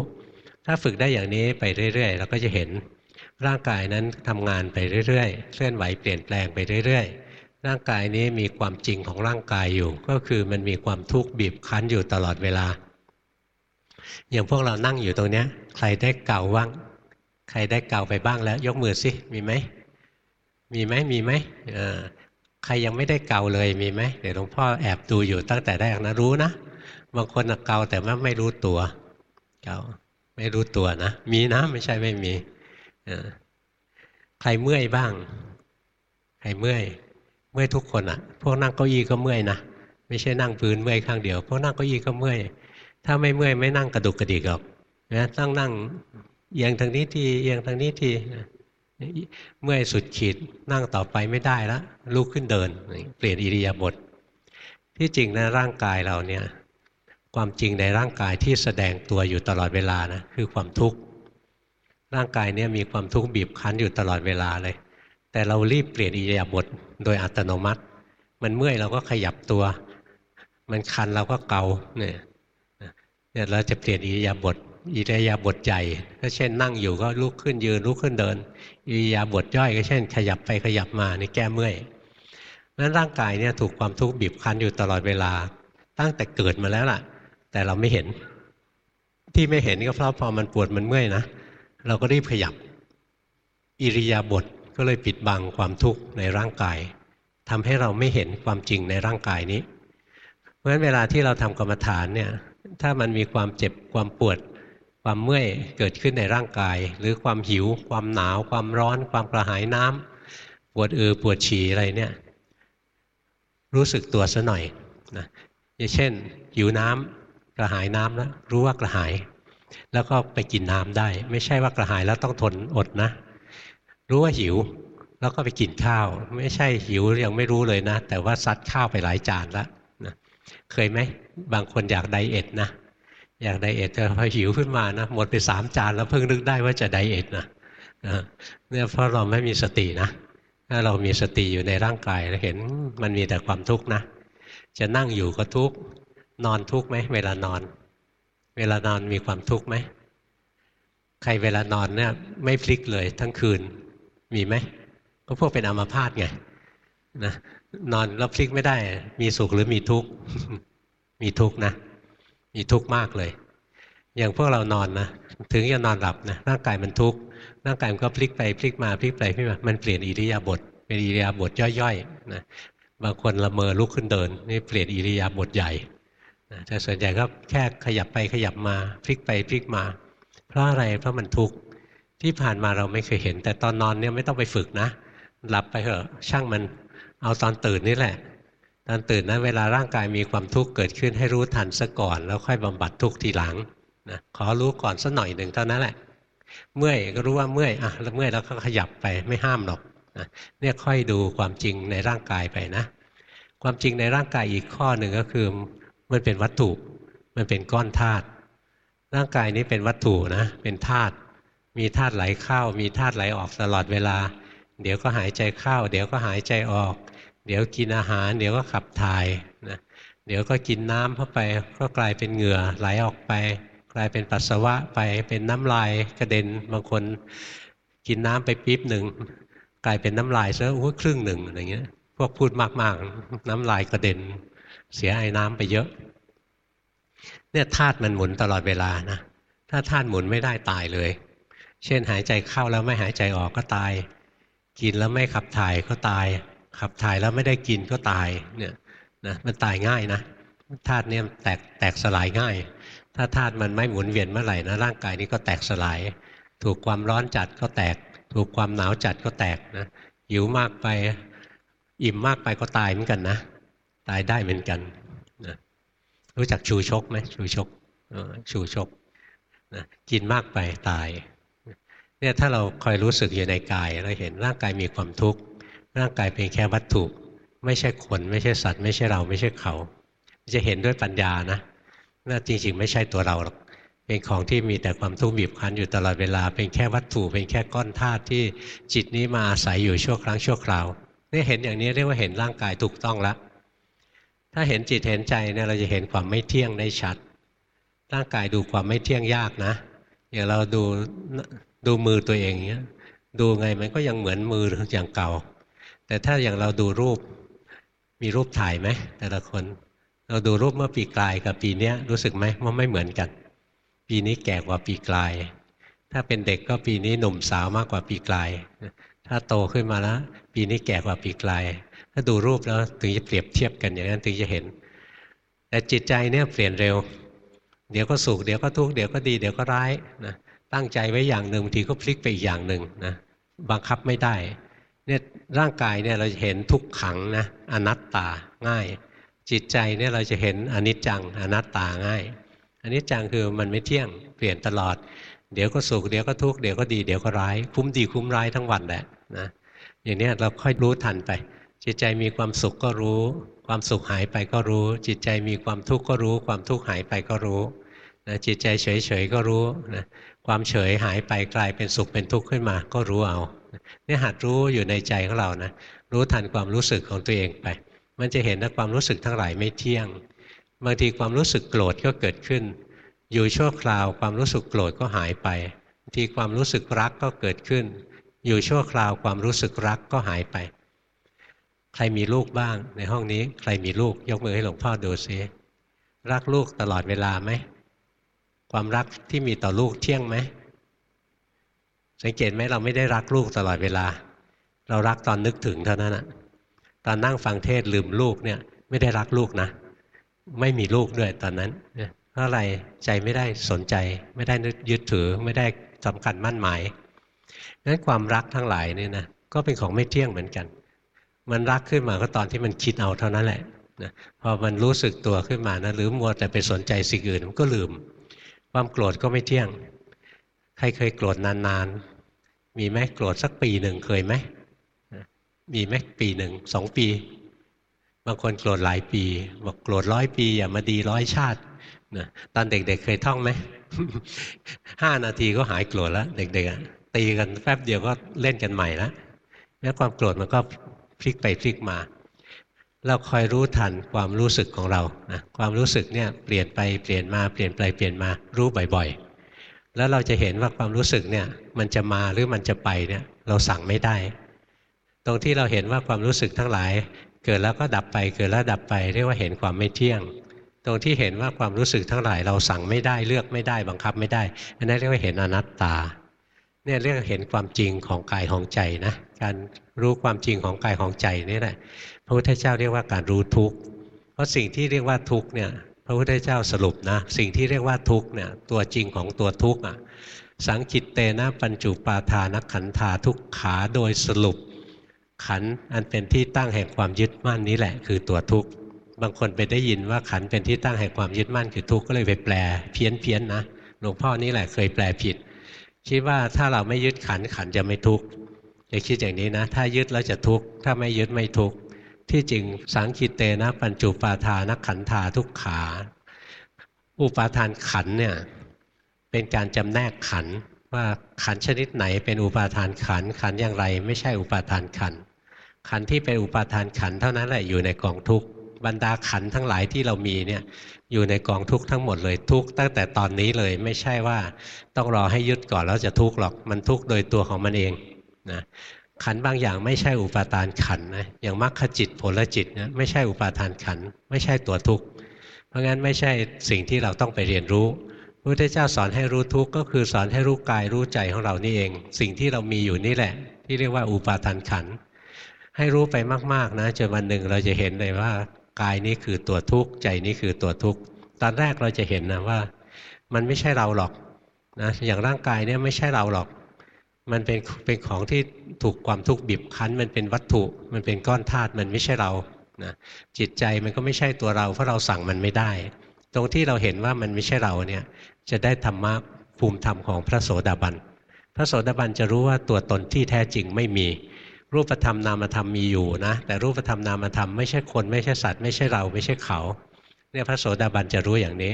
ถ้าฝึกได้อย่างนี้ไปเรื่อยๆเราก็จะเห็น ร่างกายนั้นทำงานไปเรื่อยๆเคลื่อนไหวเปลี่ยนแปลงไปเรื่อยๆ ร่างกายนี้มีความจริงของร่างกายอยู่ ก็คือมันมีความทุกข์บีบคั้นอยู่ตลอดเวลา อย่างพวกเรานั่งอยู่ตรงนี้ใครได้เก่าบ้าง ใครได้เก่าไปบ้างแล้ว ยกมือสิมีไหม มีไหมมีไหมใครยังไม่ได้เกาเลยมีไหมเดี๋ยวหลวงพ่อแอบดูอยู่ตั้งแต่แรกนะรู้นะบางคนเกาแต่ว่าไม่รู้ตัว เกาไม่รู้ตัวนะมีนะไม่ใช่ไม่มีใครเมื่อยบ้าง ใครเมื่อย เมื่อยทุกคนอะ่ะ พวกนั่งเก้าอี้ก็เมื่อยนะไม่ใช่นั่งพื้นเมื่อยข้างเดียวพวกนั่งเก้าอี้ก็เมื่อย ถ้าไม่เมื่อยไม่นั่งกระดุกกระดิกหรอกนะต้องนั่งเอียงทางนี้ทีเอียงทางนี้ที เมื่อยสุดขีดนั่งต่อไปไม่ได้แล้วลุกขึ้นเดิน เปลี่ยนอิริยาบถที่จริงนะร่างกายเราเนี่ยความจริงในร่างกายที่แสดงตัวอยู่ตลอดเวลานะคือความทุกข์ร่างกายเนี่ยมีความทุกข์บีบคั้นอยู่ตลอดเวลาเลย แต่เรารีบเปลี่ยนอิริยาบถโดยอัตโนมัติ มันเมื่อยเราก็ขยับตัว มันคันเราก็เกาเนี่ยเนี่ยเราจะเปลี่ยนอิริยาบถ อิริยาบถใหญ่ก็เช่นนั่งอยู่ก็ลุกขึ้นยืนลุกขึ้นเดินอิริยาบถย่อยก็เช่น ขยับไปขยับมานี่แก้เมื่อยนั้นร่างกายเนี่ยถูกความทุกข์บีบคั้นอยู่ตลอดเวลา ตั้งแต่เกิดมาแล้วล่ะ แต่เราไม่เห็น ที่ไม่เห็นก็เพราะพอมันปวดมันเมื่อยนะเราก็รีบขยับ อิริยาบถก็เลยปิดบังความทุกข์ในร่างกายทำให้เราไม่เห็นความจริงในร่างกายนี้ เพราะฉะนั้นเวลาที่เราทำกรรมฐานเนี่ยถ้ามันมีความเจ็บความปวด ความเมื่อยเกิดขึ้นในร่างกาย หรือความหิว ความหนาว ความร้อน ความกระหายน้ำปวดเอือปวดฉี่อะไรเนี่ย รู้สึกตัวซะหน่อยนะอย่างเช่น หิวน้ำกระหายน้ำแล้วรู้ว่ากระหาย แล้วก็ไปกินน้ำได้ ไม่ใช่ว่ากระหายแล้วต้องทนอดนะ รู้ว่าหิวแล้วก็ไปกินข้าว ไม่ใช่หิวยังไม่รู้เลยนะ แต่ว่าซัดข้าวไปหลายจานแล้วนะเคยไหมบางคนอยากไดเอทนะ อยากไดเอทแต่พอหิวขึ้นมานะหมดไปสามจานแล้วเพิ่งนึกได้ว่าจะไดเอทนะเนี่ยเพราะเราไม่มีสตินะ ถ้าเรามีสติอยู่ในร่างกายเราเห็นมันมีแต่ความทุกข์นะ จะนั่งอยู่ก็ทุกข์นอนทุกข์ไหมเวลานอน เวลานอนมีความทุกข์ไหมใครเวลานอนเนี่ยไม่พลิกเลยทั้งคืนมีไหมก็พวกเป็นอัมพาตไงนะนอนแล้วพลิกไม่ได้ มีสุขหรือมีทุกข์มีทุกข์นะ มีทุกข์มากเลย อย่างพวกเรานอนนะถึงจะนอนหลับนะร่างกายมันทุกข์ร่างกายมันก็พลิกไปพลิกมาพลิกไปพลิกมามันเปลี่ยนอิริยาบถเป็นอิริยาบถย่อยๆนะบางคนละเมอลุกขึ้นเดินนี่เปลี่ยนอิริยาบถใหญ่นะแต่ส่วนใหญ่ก็แค่ขยับไปขยับมาพลิกไปพลิกมา เพราะอะไรเพราะมันทุกข์ที่ผ่านมาเราไม่เคยเห็น แต่ตอนนอนเนี่ยไม่ต้องไปฝึกนะ หลับไปเถอะช่างมันเอาตอนตื่นนี่แหละ ตอนตื่นนะเวลาร่างกายมีความทุกข์เกิดขึ้นให้รู้ทันซะก่อน แล้วค่อยบำบัดทุกข์ทีหลังนะขอรู้ก่อนสักหน่อยหนึ่งเท่านั้นแหละ เมื่อยก็รู้ว่าเมื่อยอะแล้วเมื่อยแล้วก็ขยับไปไม่ห้ามหรอกนะเนี่ยค่อยดูความจริงในร่างกายไปนะ ความจริงในร่างกายอีกข้อหนึ่งก็คือมันเป็นวัตถุมันเป็นก้อนธาตุร่างกายนี้เป็นวัตถุนะเป็นธาตุมีธาตุไหลเข้า มีธาตุไหลออกตลอดเวลา เดี๋ยวก็หายใจเข้า เดี๋ยวก็หายใจออก เดี๋ยวกินอาหาร เดี๋ยวก็ขับถ่ายนะเดี๋ยวก็กินน้ำเข้าไปก็กลายเป็นเหงื่อไหลออกไป กลายเป็นปัสสาวะไปเป็นน้ำลายกระเด็นบางคนกินน้ำไปปี๊บหนึ่งกลายเป็นน้ำลายซะโอ้ครึ่งหนึ่งอะไรเงี้ย พวกพูดมากๆ น้ำลายกระเด็น เสียไอ้น้ำไปเยอะ เนี่ยธาตุมันหมุนตลอดเวลานะถ้าธาตุหมุนไม่ได้ตายเลย เช่นหายใจเข้าแล้วไม่หายใจออกก็ตาย กินแล้วไม่ขับถ่ายก็ตาย ขับถ่ายแล้วไม่ได้กินก็ตายเนี่ยนะมันตายง่ายนะธาตุเนี่ยแตกแตกสลายง่าย ถ้าธาตุมันไม่หมุนเวียนเมื่อไหร่นะร่างกายนี้ก็แตกสลาย ถูกความร้อนจัดก็แตก ถูกความหนาวจัดก็แตกนะหิวมากไปอิ่มมากไปก็ตายเหมือนกันนะ ตายได้เหมือนกันนะรู้จักชูชกไหมชูชกชูชกนะกินมากไปตายเนี่ยถ้าเราคอยรู้สึกอยู่ในกายเราเห็นร่างกายมีความทุกข์ ร่างกายเป็นแค่วัตถุ ไม่ใช่คน ไม่ใช่สัตว์ ไม่ใช่เราไม่ใช่เขา จะเห็นด้วยปัญญานะนั่นจริง ๆ ไม่ใช่ตัวเราหรอกเป็นของที่มีแต่ความทุกข์บีบคั้นอยู่ตลอดเวลา เป็นแค่วัตถุ เป็นแค่ก้อนธาตุที่จิตนี้มาอาศัยอยู่ชั่วครั้งชั่วคราวนี่เห็นอย่างนี้เรียกว่าเห็นร่างกายถูกต้องแล้วถ้าเห็นจิตเห็นใจเนี่ยเราจะเห็นความไม่เที่ยงได้ชัด ร่างกายดูความไม่เที่ยงยากนะอย่างเราดูดูมือตัวเองเนี้ยดูไงมันก็ยังเหมือนมืออย่างเก่า แต่ถ้าอย่างเราดูรูปมีรูปถ่ายไหมแต่ละคน เราดูรูปเมื่อปีกลายกับปีนี้รู้สึกไหมว่าไม่เหมือนกัน ปีนี้แก่กว่าปีกลาย ถ้าเป็นเด็กก็ปีนี้หนุ่มสาวมากกว่าปีกลาย ถ้าโตขึ้นมาแล้วปีนี้แก่กว่าปีกลาย ถ้าดูรูปแล้วถึงจะเปรียบเทียบกันอย่างนั้นถึงจะเห็น แต่จิตใจเนี่ยเปลี่ยนเร็ว เดี๋ยวก็สุขเดี๋ยวก็ทุกข์เดี๋ยวก็ดีเดี๋ยวก็ร้ายนะตั้งใจไว้อย่างหนึ่งบางทีก็พลิกไปอีกอย่างหนึ่งนะบังคับไม่ได้ เนี่ยร่างกายเนี่ยเราจะเห็นทุกขังนะอนัตตาง่าย จิตใจเนี่ยเราจะเห็นอนิจจังอนัตตาง่ายอนิจจังคือมันไม่เที่ยงเปลี่ยนตลอด เดี๋ยวก็สุขเดี๋ยวก็ทุกข์เดี๋ยวก็ดีเดี๋ยวก็ร้าย คุ้มดีคุ้มร้ายทั้งวันแหละนะอย่างนี้เราค่อยรู้ทันไป จิตใจมีความสุขก็รู้ ความสุขหายไปก็รู้ จิตใจมีความทุกข์ก็รู้ ความทุกข์หายไปก็รู้นะจิตใจเฉยเฉยก็รู้นะความเฉยหายไปกลายเป็นสุขเป็นทุกข์ขึ้นมาก็รู้เอา เนี่ยหัดรู้อยู่ในใจของเรานะรู้ทันความรู้สึกของตัวเองไป มันจะเห็นว่าความรู้สึกทั้งหลายไม่เที่ยง บางทีความรู้สึกโกรธก็เกิดขึ้น อยู่ชั่วคราวความรู้สึกโกรธก็หายไปบางทีความรู้สึกรักก็เกิดขึ้น อยู่ชั่วคราวความรู้สึกรักก็หายไป ใครมีลูกบ้าง ในห้องนี้ใครมีลูกยกมือให้หลวงพ่อดูซิรักลูกตลอดเวลาไหมความรักที่มีต่อลูกเที่ยงไหม สังเกตไหมเราไม่ได้รักลูกตลอดเวลา เรารักตอนนึกถึงเท่านั้นนะตอนนั่งฟังเทศลืมลูกเนี่ย ไม่ได้รักลูกนะ ไม่มีลูกด้วยตอนนั้นเพราะอะไรใจไม่ได้สนใจ ไม่ได้ยึดถือไม่ได้สำคัญมั่นหมายนั้นความรักทั้งหลายนี่นะก็เป็นของไม่เที่ยงเหมือนกัน มันรักขึ้นมาก็ตอนที่มันคิดเอาเท่านั้นแหละนะพอมันรู้สึกตัวขึ้นมานะหรือมัวแต่ไปสนใจสิ่งอื่นมันก็ลืม ความโกรธก็ไม่เที่ยง ใครเคยโกรธนานๆ มีไหมโกรธสักปีหนึ่งเคยไหมมีไหมปีหนึ่งสองปี บางคนโกรธหลายปี บอกโกรธร้อยปี อย่ามาดีร้อยชาตินะตอนเด็กๆเเคยท่องไหมห้านาทีก็หายโกรธแล้วเด็กๆตีกันแป๊บเดียวก็เล่นกันใหม่แล้วแล้วความโกรธมันก็พลิกไปพลิกมา เราคอยรู้ทันความรู้สึกของเรานะความรู้สึกเนี่ยเปลี่ยนไปเปลี่ยนมาเปลี่ยนไปเปลี่ยนมารู้บ่อยๆ แล้วเราจะเห็นว่าความรู้สึกเนี่ย มันจะมาหรือมันจะไปเนี่ย เราสั่งไม่ได้ ตรงที่เราเห็นว่าความรู้สึกทั้งหลาย เกิดแล้วก็ดับไป เกิดแล้วดับไปเรียกว่าเห็นความไม่เที่ยง ตรงที่เห็นว่าความรู้สึกทั้งหลาย เราสั่งไม่ได้เลือกไม่ได้บังคับไม่ได้อันนั้นเรียกว่าเห็นอนัตตาเนี่ยเรียกเห็นความจริงของกายของใจนะ การรู้ความจริงของกายของใจนี่แหละพระพุทธเจ้าเรียกว่าการรู้ทุกข์เพราะสิ่งที่เรียกว่าทุกข์เนี่ย พระพุทธเจ้าสรุปนะสิ่งที่เรียกว่าทุกเนี่ยตัวจริงของตัวทุกอะสังคิตเตนะปัญจุปาทานขันธาทุกขาโดยสรุป ขันอันเป็นที่ตั้งแห่งความยึดมั่นนี้แหละ คือตัวทุกข์บางคนไปได้ยินว่าขันเป็นที่ตั้งแห่งความยึดมั่นคือทุกข์ก็เลยไปแปลเพี้ยนเพี้ยนนะหลวงพ่อนี่แหละเคยแปลผิด คิดว่าถ้าเราไม่ยึดขันขันจะไม่ทุกข์อย่าคิดอย่างนี้นะ ถ้ายึดแล้วจะทุกข์ถ้าไม่ยึดไม่ทุกข์ ที่จริงสังคิเตนะ ปัญจุปาทานขันธาทุกขา อุปาทานขันเนี่ยเป็นการจำแนกขันว่าขันชนิดไหนเป็นอุปาทานขันขันอย่างไรไม่ใช่อุปาทานขันขันที่เป็นอุปาทานขันเท่านั้นแหละอยู่ในกองทุกบรรดาขันทั้งหลายที่เรามีเนี่ยอยู่ในกองทุกทั้งหมดเลยทุกตั้งแต่ตอนนี้เลยไม่ใช่ว่าต้องรอให้ยึดก่อนแล้วจะทุกหรอกมันทุกโดยตัวของมันเองนะ ขันบางอย่างไม่ใช่อุปาทานขันนะอย่างมรรคจิตผลจิตนะไม่ใช่อุปาทานขันไม่ใช่ตัวทุกข์เพราะงั้นไม่ใช่สิ่งที่เราต้องไปเรียนรู้พระพุทธเจ้าสอนให้รู้ทุกข์ก็คือสอนให้รู้กายรู้ใจของเรานี่เอง สิ่งที่เรามีอยู่นี่แหละ ที่เรียกว่าอุปาทานขันให้รู้ไปมากๆนะจนวันหนึ่งเราจะเห็นเลยว่ากายนี้คือตัวทุกข์ใจนี้คือตัวทุกข์ตอนแรกเราจะเห็นนะว่า มันไม่ใช่เราหรอกนะอย่างร่างกายเนี่ยไม่ใช่เราหรอก มันเป็นเป็นของที่ถูกความทุกข์บีบคั้น มันเป็นวัตถุ มันเป็นก้อนธาตุมันไม่ใช่เรานะจิตใจมันก็ไม่ใช่ตัวเรา เพราะเราสั่งมันไม่ได้ ตรงที่เราเห็นว่ามันไม่ใช่เราเนี่ยจะได้ธรรมะภูมิธรรมของพระโสดาบันพระโสดาบันจะรู้ว่าตัวตนที่แท้จริงไม่มี รูปธรรมนามธรรมมีอยู่นะ แต่รูปธรรมนามธรรมไม่ใช่คนไม่ใช่สัตว์ไม่ใช่เราไม่ใช่เขาเนี่ยพระโสดาบันจะรู้อย่างนี้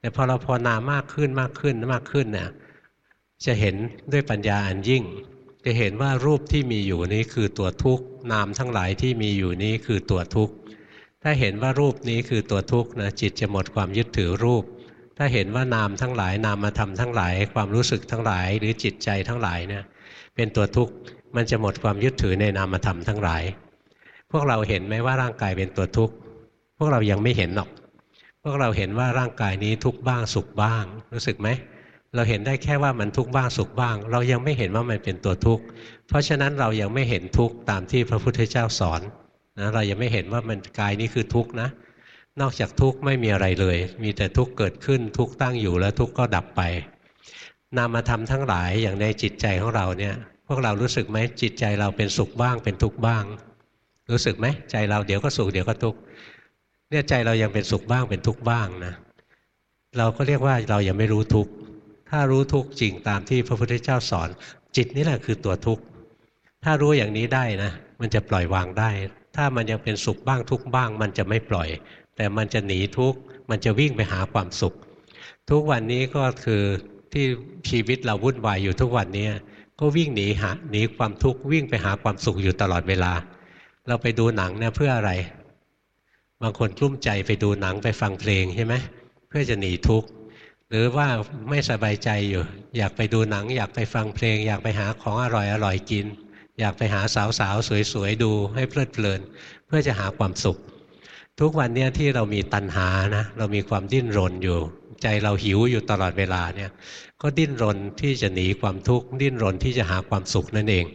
แต่พอเราพอนามากขึ้นมากขึ้นมากขึ้นเนี่ย จะเห็นด้วยปัญญาอันยิ่ง จะเห็นว่ารูปที่มีอยู่นี้คือตัวทุกข์นามทั้งหลายที่มีอยู่นี้คือตัวทุกข์ถ้าเห็นว่ารูปนี้คือตัวทุกข์นะจิตจะหมดความยึดถือรูป ถ้าเห็นว่านามทั้งหลายนามธรรมทั้งหลาย ความรู้สึกทั้งหลาย หรือจิตใจทั้งหลายเนี่ยเป็นตัวทุกข์มันจะหมดความยึดถือในนามธรรมทั้งหลาย พวกเราเห็นไหมว่าร่างกายเป็นตัวทุกข์พวกเรายังไม่เห็นหรอก พวกเราเห็นว่าร่างกายนี้ทุกข์บ้างสุขบ้าง รู้สึกไหม เราเห็นได้แค่ว่ามันทุกข์บ้างสุขบ้าง เรายังไม่เห็นว่ามันเป็นตัวทุกข์ เพราะฉะนั้นเรายังไม่เห็นทุกข์ตามที่พระพุทธเจ้าสอนนะเรายังไม่เห็นว่ามันกายนี้คือทุกข์นะ นอกจากทุกข์ไม่มีอะไรเลย มีแต่ทุกข์เกิดขึ้นทุกข์ตั้งอยู่แล้วทุกข์ก็ดับไป นามธรรมทั้งหลายอย่างในจิตใจของเราเนี่ย พวกเรารู้สึกไหมจิตใจเราเป็นสุขบ้าง เป็นทุกข์บ้าง รู้สึกไหมใจเราเดี๋ยวก็สุขเดี๋ยวก็ทุกข์เนี่ยใจเรายังเป็นสุขบ้างเป็นทุกข์บ้างนะเราก็เรียกว่าเรายังไม่รู้ทุกข์ ถ้ารู้ทุกข์จริงตามที่พระพุทธเจ้าสอน จิตนี่แหละคือตัวทุกข์ถ้ารู้อย่างนี้ได้นะ มันจะปล่อยวางได้ ถ้ามันยังเป็นสุขบ้างทุกบ้าง มันจะไม่ปล่อย แต่มันจะหนีทุกข์มันจะวิ่งไปหาความสุข ทุกวันนี้ก็คือที่ชีวิตเราวุ่นวายอยู่ทุกวันนี้ก็วิ่งหนีหาหนีความทุกข์วิ่งไปหาความสุขอยู่ตลอดเวลา เราไปดูหนังเนี่ยเพื่ออะไร บางคนกลุ้มใจไปดูหนังไปฟังเพลงใช่ไหมเพื่อจะหนีทุกข์ หรือว่าไม่สบายใจอยู่ อยากไปดูหนัง อยากไปฟังเพลง อยากไปหาของอร่อยอร่อยกิน อยากไปหาสาวสาวสวยๆดูให้เพลิดเพลิน เพื่อจะหาความสุข ทุกวันนี้ที่เรามีตัณหานะเรามีความดิ้นรนอยู่ ใจเราหิวอยู่ตลอดเวลาเนี่ยก็ดิ้นรนที่จะหนีความทุกข์ดิ้นรนที่จะหาความสุขนั่นเอง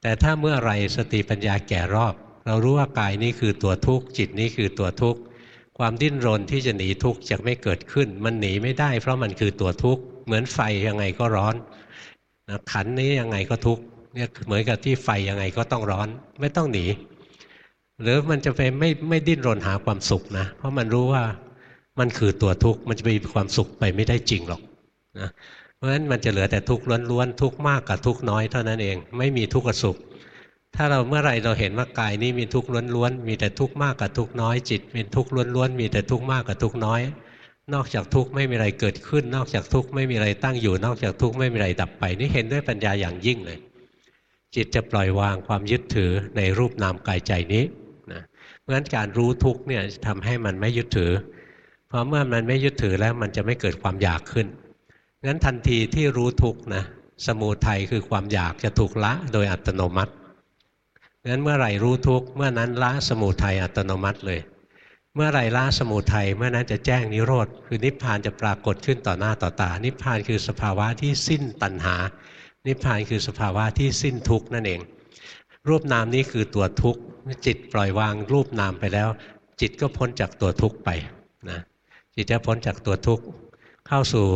แต่ถ้าเมื่อไรสติปัญญาแก่รอบ เรารู้ว่ากายนี้คือตัวทุกข์จิตนี้คือตัวทุกข์ ความดิ้นรนที่จะหนีทุกข์จะไม่เกิดขึ้น มันหนีไม่ได้ เพราะมันคือตัวทุกข์เหมือนไฟยังไงก็ร้อนนะขันนี้ยังไงก็ทุกข์เนี่ยเหมือนกับที่ไฟยังไงก็ต้องร้อน ไม่ต้องหนี หรือมันจะไปไม่ไม่ดิ้นรนหาความสุขนะ เพราะมันรู้ว่ามันคือตัวทุกข์มันจะมีความสุขไปไม่ได้จริงหรอกนะเพราะฉะนั้นมันจะเหลือแต่ทุกข์ล้วนๆทุกข์มากกับทุกข์น้อยเท่านั้นเอง ไม่มีทุกข์กับสุข ถ้าเราเมื่อไรเราเห็นว่ากายนี้มีทุกข์ล้วนๆ มีแต่ทุกข์มากกับทุกข์น้อย จิตเป็นทุกข์ล้วนๆ มีแต่ทุกข์มากกับทุกข์น้อย นอกจากทุกข์ไม่มีอะไรเกิดขึ้น นอกจากทุกข์ไม่มีอะไรตั้งอยู่ นอกจากทุกข์ไม่มีอะไรดับไป นี่เห็นด้วยปัญญาอย่างยิ่งเลย จิตจะปล่อยวางความยึดถือในรูปนามกายใจนี้นะเพราะฉะนั้นการรู้ทุกข์เนี่ยทำให้มันไม่ยึดถือ เพราะเมื่อมันไม่ยึดถือแล้วมันจะไม่เกิดความอยากขึ้นงั้นทันทีที่รู้ทุกข์นะสมูทัยคือความอยากจะถูกละโดยอัตโนมัติ งั้นเมื่อไหร่รู้ทุกข์เมื่อนั้นละสมุทัยอัตโนมัติเลย เมื่อไหร่ละสมุทัยเมื่อนั้นจะแจ้งนิโรธคือนิพพานจะปรากฏขึ้นต่อหน้าต่อตา นิพพานคือสภาวะที่สิ้นตัณหา นิพพานคือสภาวะที่สิ้นทุกข์นั่นเอง รูปนามนี้คือตัวทุกข์จิตปล่อยวางรูปนามไปแล้ว จิตก็พ้นจากตัวทุกข์ไปนะจิตจะพ้นจากตัวทุกข์เข้าสู่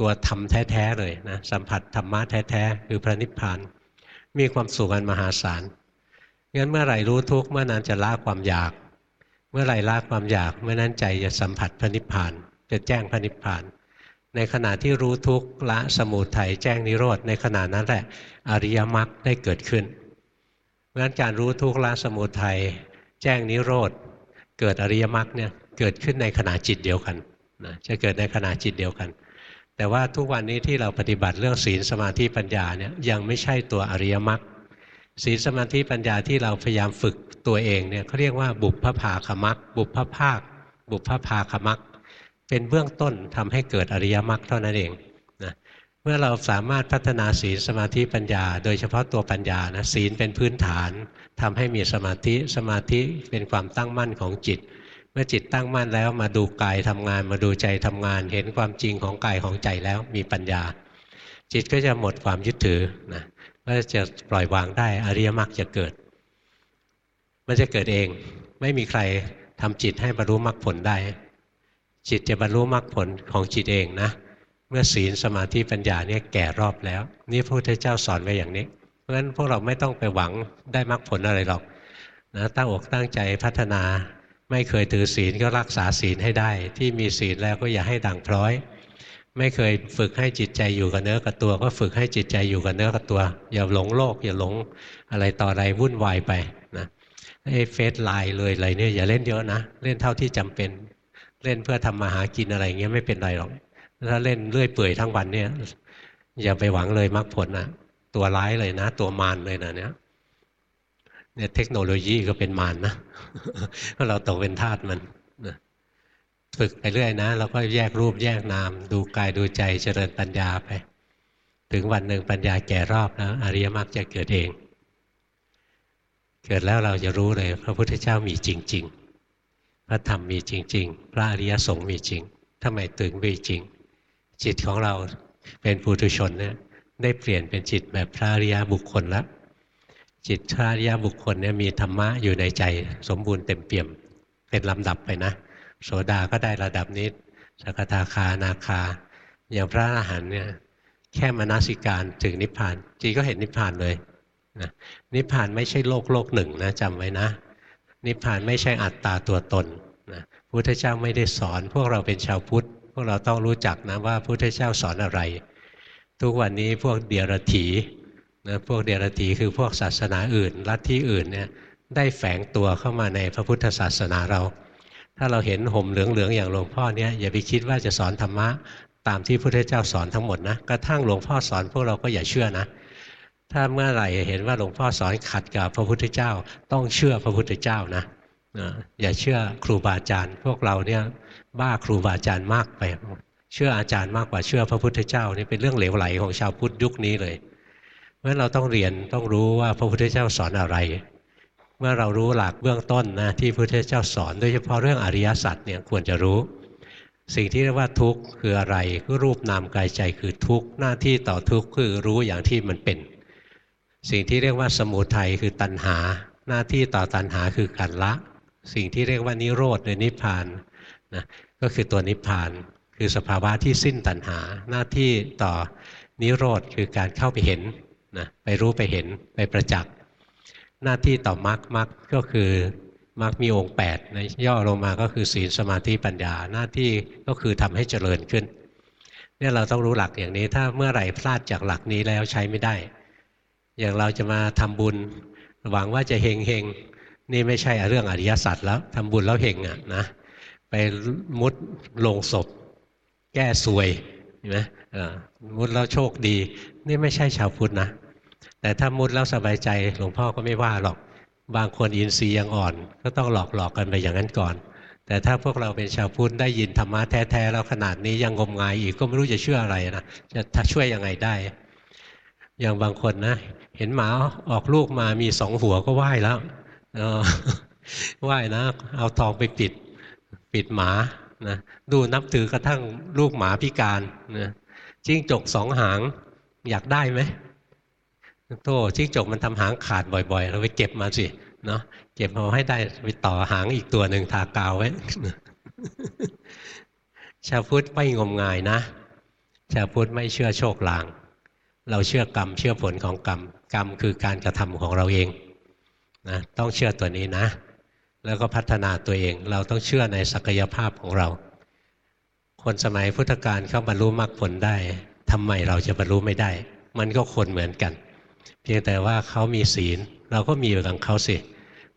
ตัวธรรมแท้ๆเลยนะสัมผัสธรรมะแท้ๆคือพระนิพพาน มีความสุขอันมหาศาล งั้นเมื่อไหร่รู้ทุกข์เมื่อนั้นจะละความอยาก เมื่อไหร่ละความอยากเมื่อนั้นใจจะสัมผัสพระนิพพาน จะแจ้งพระนิพพาน ในขณะที่รู้ทุกข์ละสมุทัยแจ้งนิโรธในขณะนั้นแหละอริยมรรคได้เกิดขึ้นเพราะฉะนั้นการรู้ทุกข์ละสมุทัยแจ้งนิโรธเกิดอริยมรรคเนี่ยเกิดขึ้นในขณะจิตเดียวกันนะจะเกิดในขณะจิตเดียวกัน แต่ว่าทุกวันนี้ที่เราปฏิบัติเรื่องศีลสมาธิปัญญาเนี่ยยังไม่ใช่ตัวอริยมรรค ศีลสมาธิปัญญาที่เราพยายามฝึกตัวเองเนี่ยเขาเรียกว่าบุพภาคมักบุพภาค บุพภาคมักเป็นเบื้องต้นทำให้เกิดอริยมรรคเท่านั้นเองนะเมื่อเราสามารถพัฒนาศีลสมาธิปัญญา โดยเฉพาะตัวปัญญานะศีลเป็นพื้นฐานทำให้มีสมาธิสมาธิเป็นความตั้งมั่นของจิต เมื่อจิตตั้งมั่นแล้วมาดูกายทำงาน มาดูใจทำงาน เห็นความจริงของกายของใจแล้วมีปัญญา จิตก็จะหมดความยึดถือนะ ก็จะปล่อยวางได้ อริยมรรคจะเกิด มันจะเกิดเอง ไม่มีใครทำจิตให้บรรลุมรรคผลได้ จิตจะบรรลุมรรคผลของจิตเองนะ เมื่อศีลสมาธิปัญญาเนี่ยแก่รอบแล้ว นี่พระพุทธเจ้าสอนไว้อย่างนี้ เพราะฉะนั้นพวกเราไม่ต้องไปหวังได้มรรคผลอะไรหรอกนะตั้งอกตั้งใจพัฒนาไม่เคยถือศีลก็รักษาศีลให้ได้ ที่มีศีลแล้วก็อย่าให้ด่างพร้อย ไม่เคยฝึกให้จิตใจอยู่กับเนื้อกับตัว ก็ฝึกให้จิตใจอยู่กับเนื้อกับตัว อย่าหลงโลก อย่าหลงอะไรต่ออะไรวุ่นวายไปนะไอ้เฟซไลน์เลยอะไรเนี่ยอย่าเล่นเยอะนะเล่นเท่าที่จำเป็นเล่นเพื่อทำมาหากินอะไรเงี้ยไม่เป็นไรหรอกถ้าเล่นเลื่อยเปื่อยทั้งวันเนี่ย อย่าไปหวังเลยมรรคผลนะตัวร้ายเลยนะ ตัวมารเลยนะเนี่ยเนี่ยเทคโนโลยีก็เป็นมารนนะเราตกเป็นทาสมัน ฝึกไปเรื่อยนะแล้วก็แยกรูปแยกนาม ดูกายดูใจเจริญปัญญาไป ถึงวันหนึ่งปัญญาแก่รอบแล้วอริยมรรคจะเกิดเอง เกิดแล้วเราจะรู้เลย พระพุทธเจ้ามีจริง ๆ พระธรรมมีจริง ๆ พระอริยสงฆ์มีจริงทำไมถึงมีจริง จิตของเราเป็นปุถุชนเนี่ยได้เปลี่ยนเป็นจิตแบบพระอริยบุคคลแล้วจิตพระอริยบุคคลเนี่ยมีธรรมะอยู่ในใจสมบูรณ์เต็มเปี่ยม เป็นลำดับไปนะ โสดาก็ได้ระดับนี้สกทาคานาคา อย่างพระอรหันต์เนี่ยแค่มานาสิการถึงนิพพานจีก็เห็นนิพพานเลยนะนิพพานไม่ใช่โลกโลกหนึ่งนะจำไว้นะ นิพพานไม่ใช่อัตตาตัวตนนะพุทธเจ้าไม่ได้สอน พวกเราเป็นชาวพุทธ พวกเราต้องรู้จักนะว่าพุทธเจ้าสอนอะไร ทุกวันนี้พวกเดียรถีนะพวกเดียรถีคือพวกศาสนาอื่น ลัทธิอื่นเนี่ยได้แฝงตัวเข้ามาในพระพุทธศาสนาเรา ถ้าเราเห็นห่มเหลืองๆอย่างหลวงพ่อเนี่ยอย่าไปคิดว่าจะสอนธรรมะตามที่พระพุทธเจ้าสอนทั้งหมดนะกระทั่งหลวงพ่อสอนพวกเราก็อย่าเชื่อนะ ถ้าเมื่อไหร่เห็นว่าหลวงพ่อสอนขัดกับพระพุทธเจ้า ต้องเชื่อพระพุทธเจ้านะอย่าเชื่อครูบาอาจารย์ พวกเราเนี่ยบ้าครูบาอาจารย์มากไป เชื่ออาจารย์มากกว่าเชื่อพระพุทธเจ้านี่เป็นเรื่องเหลวไหลของชาวพุทธยุคนี้เลยเพราะฉะนั้นเราต้องเรียนต้องรู้ว่าพระพุทธเจ้าสอนอะไร เมื่อเรารู้หลักเบื้องต้นนะที่พระพุทธเจ้าสอน โดยเฉพาะเรื่องอริยสัจเนี่ยควรจะรู้ สิ่งที่เรียกว่าทุกข์คืออะไรคือรูปนามกายใจคือทุกข์หน้าที่ต่อทุกข์คือรู้อย่างที่มันเป็น สิ่งที่เรียกว่าสมุทัยคือตัณหา หน้าที่ต่อตัณหาคือการละ สิ่งที่เรียกว่านิโรธหรือนิพพานนะก็คือตัวนิพพาน คือสภาวะที่สิ้นตัณหา หน้าที่ต่อนิโรธคือการเข้าไปเห็นนะไปรู้ไปเห็นไปประจักษ์ หน้าที่ต่อมรรคมรรคก็คือมรรคมีองค์8นะย่อลงมาก็คือศีลสมาธิปัญญาหน้าที่ก็คือทำให้เจริญขึ้นเนี่ยเราต้องรู้หลักอย่างนี้ ถ้าเมื่อไหร่พลาดจากหลักนี้แล้วใช้ไม่ได้ อย่างเราจะมาทำบุญหวังว่าจะเฮงเฮงนี่ไม่ใช่เรื่องอริยสัจแล้วทำบุญแล้วเฮงอะนะไปมุดลงศพ แก้สวยเห็นไหมมุดแล้วโชคดี นี่ไม่ใช่ชาวพุทธนะ แต่ถ้ามุดแล้วสบายใจหลวงพ่อก็ไม่ว่าหรอก บางคนอินทรีย์ยังอ่อน ก็ต้องหลอกหลอกกันไปอย่างนั้นก่อน แต่ถ้าพวกเราเป็นชาวพุทธได้ยินธรรมะแท้ๆแล้วขนาดนี้ยังงมงายอีกก็ไม่รู้จะเชื่ออะไรนะจะช่วยยังไงได้ อย่างบางคนนะ เห็นหมาออกลูกมามีสองหัวก็ไหว้แล้วไหว้นะเอาทองไปปิดปิดหมานะดูนับถือกระทั่งลูกหมาพิการนะจิ้งจกสองหางอยากได้ไหม โธ่จิ้งจกมันทำหางขาดบ่อยๆ เราไปเก็บมาสิเนาะเก็บเอาให้ได้ไปต่อหางอีกตัวหนึ่งทากาวไว้ชาวพุทธไม่งมงายนะชาวพุทธไม่เชื่อโชคลาง เราเชื่อกรรม เชื่อผลของกรรม กรรมคือการกระทำของเราเองนะต้องเชื่อตัวนี้นะ แล้วก็พัฒนาตัวเอง เราต้องเชื่อในศักยภาพของเรา คนสมัยพุทธกาลเขาบรรลุมรรคผลได้ทำไมเราจะบรรลุไม่ได้ มันก็คนเหมือนกัน เพียงแต่ว่าเขามีศีล เราก็มีอย่างเขาสิ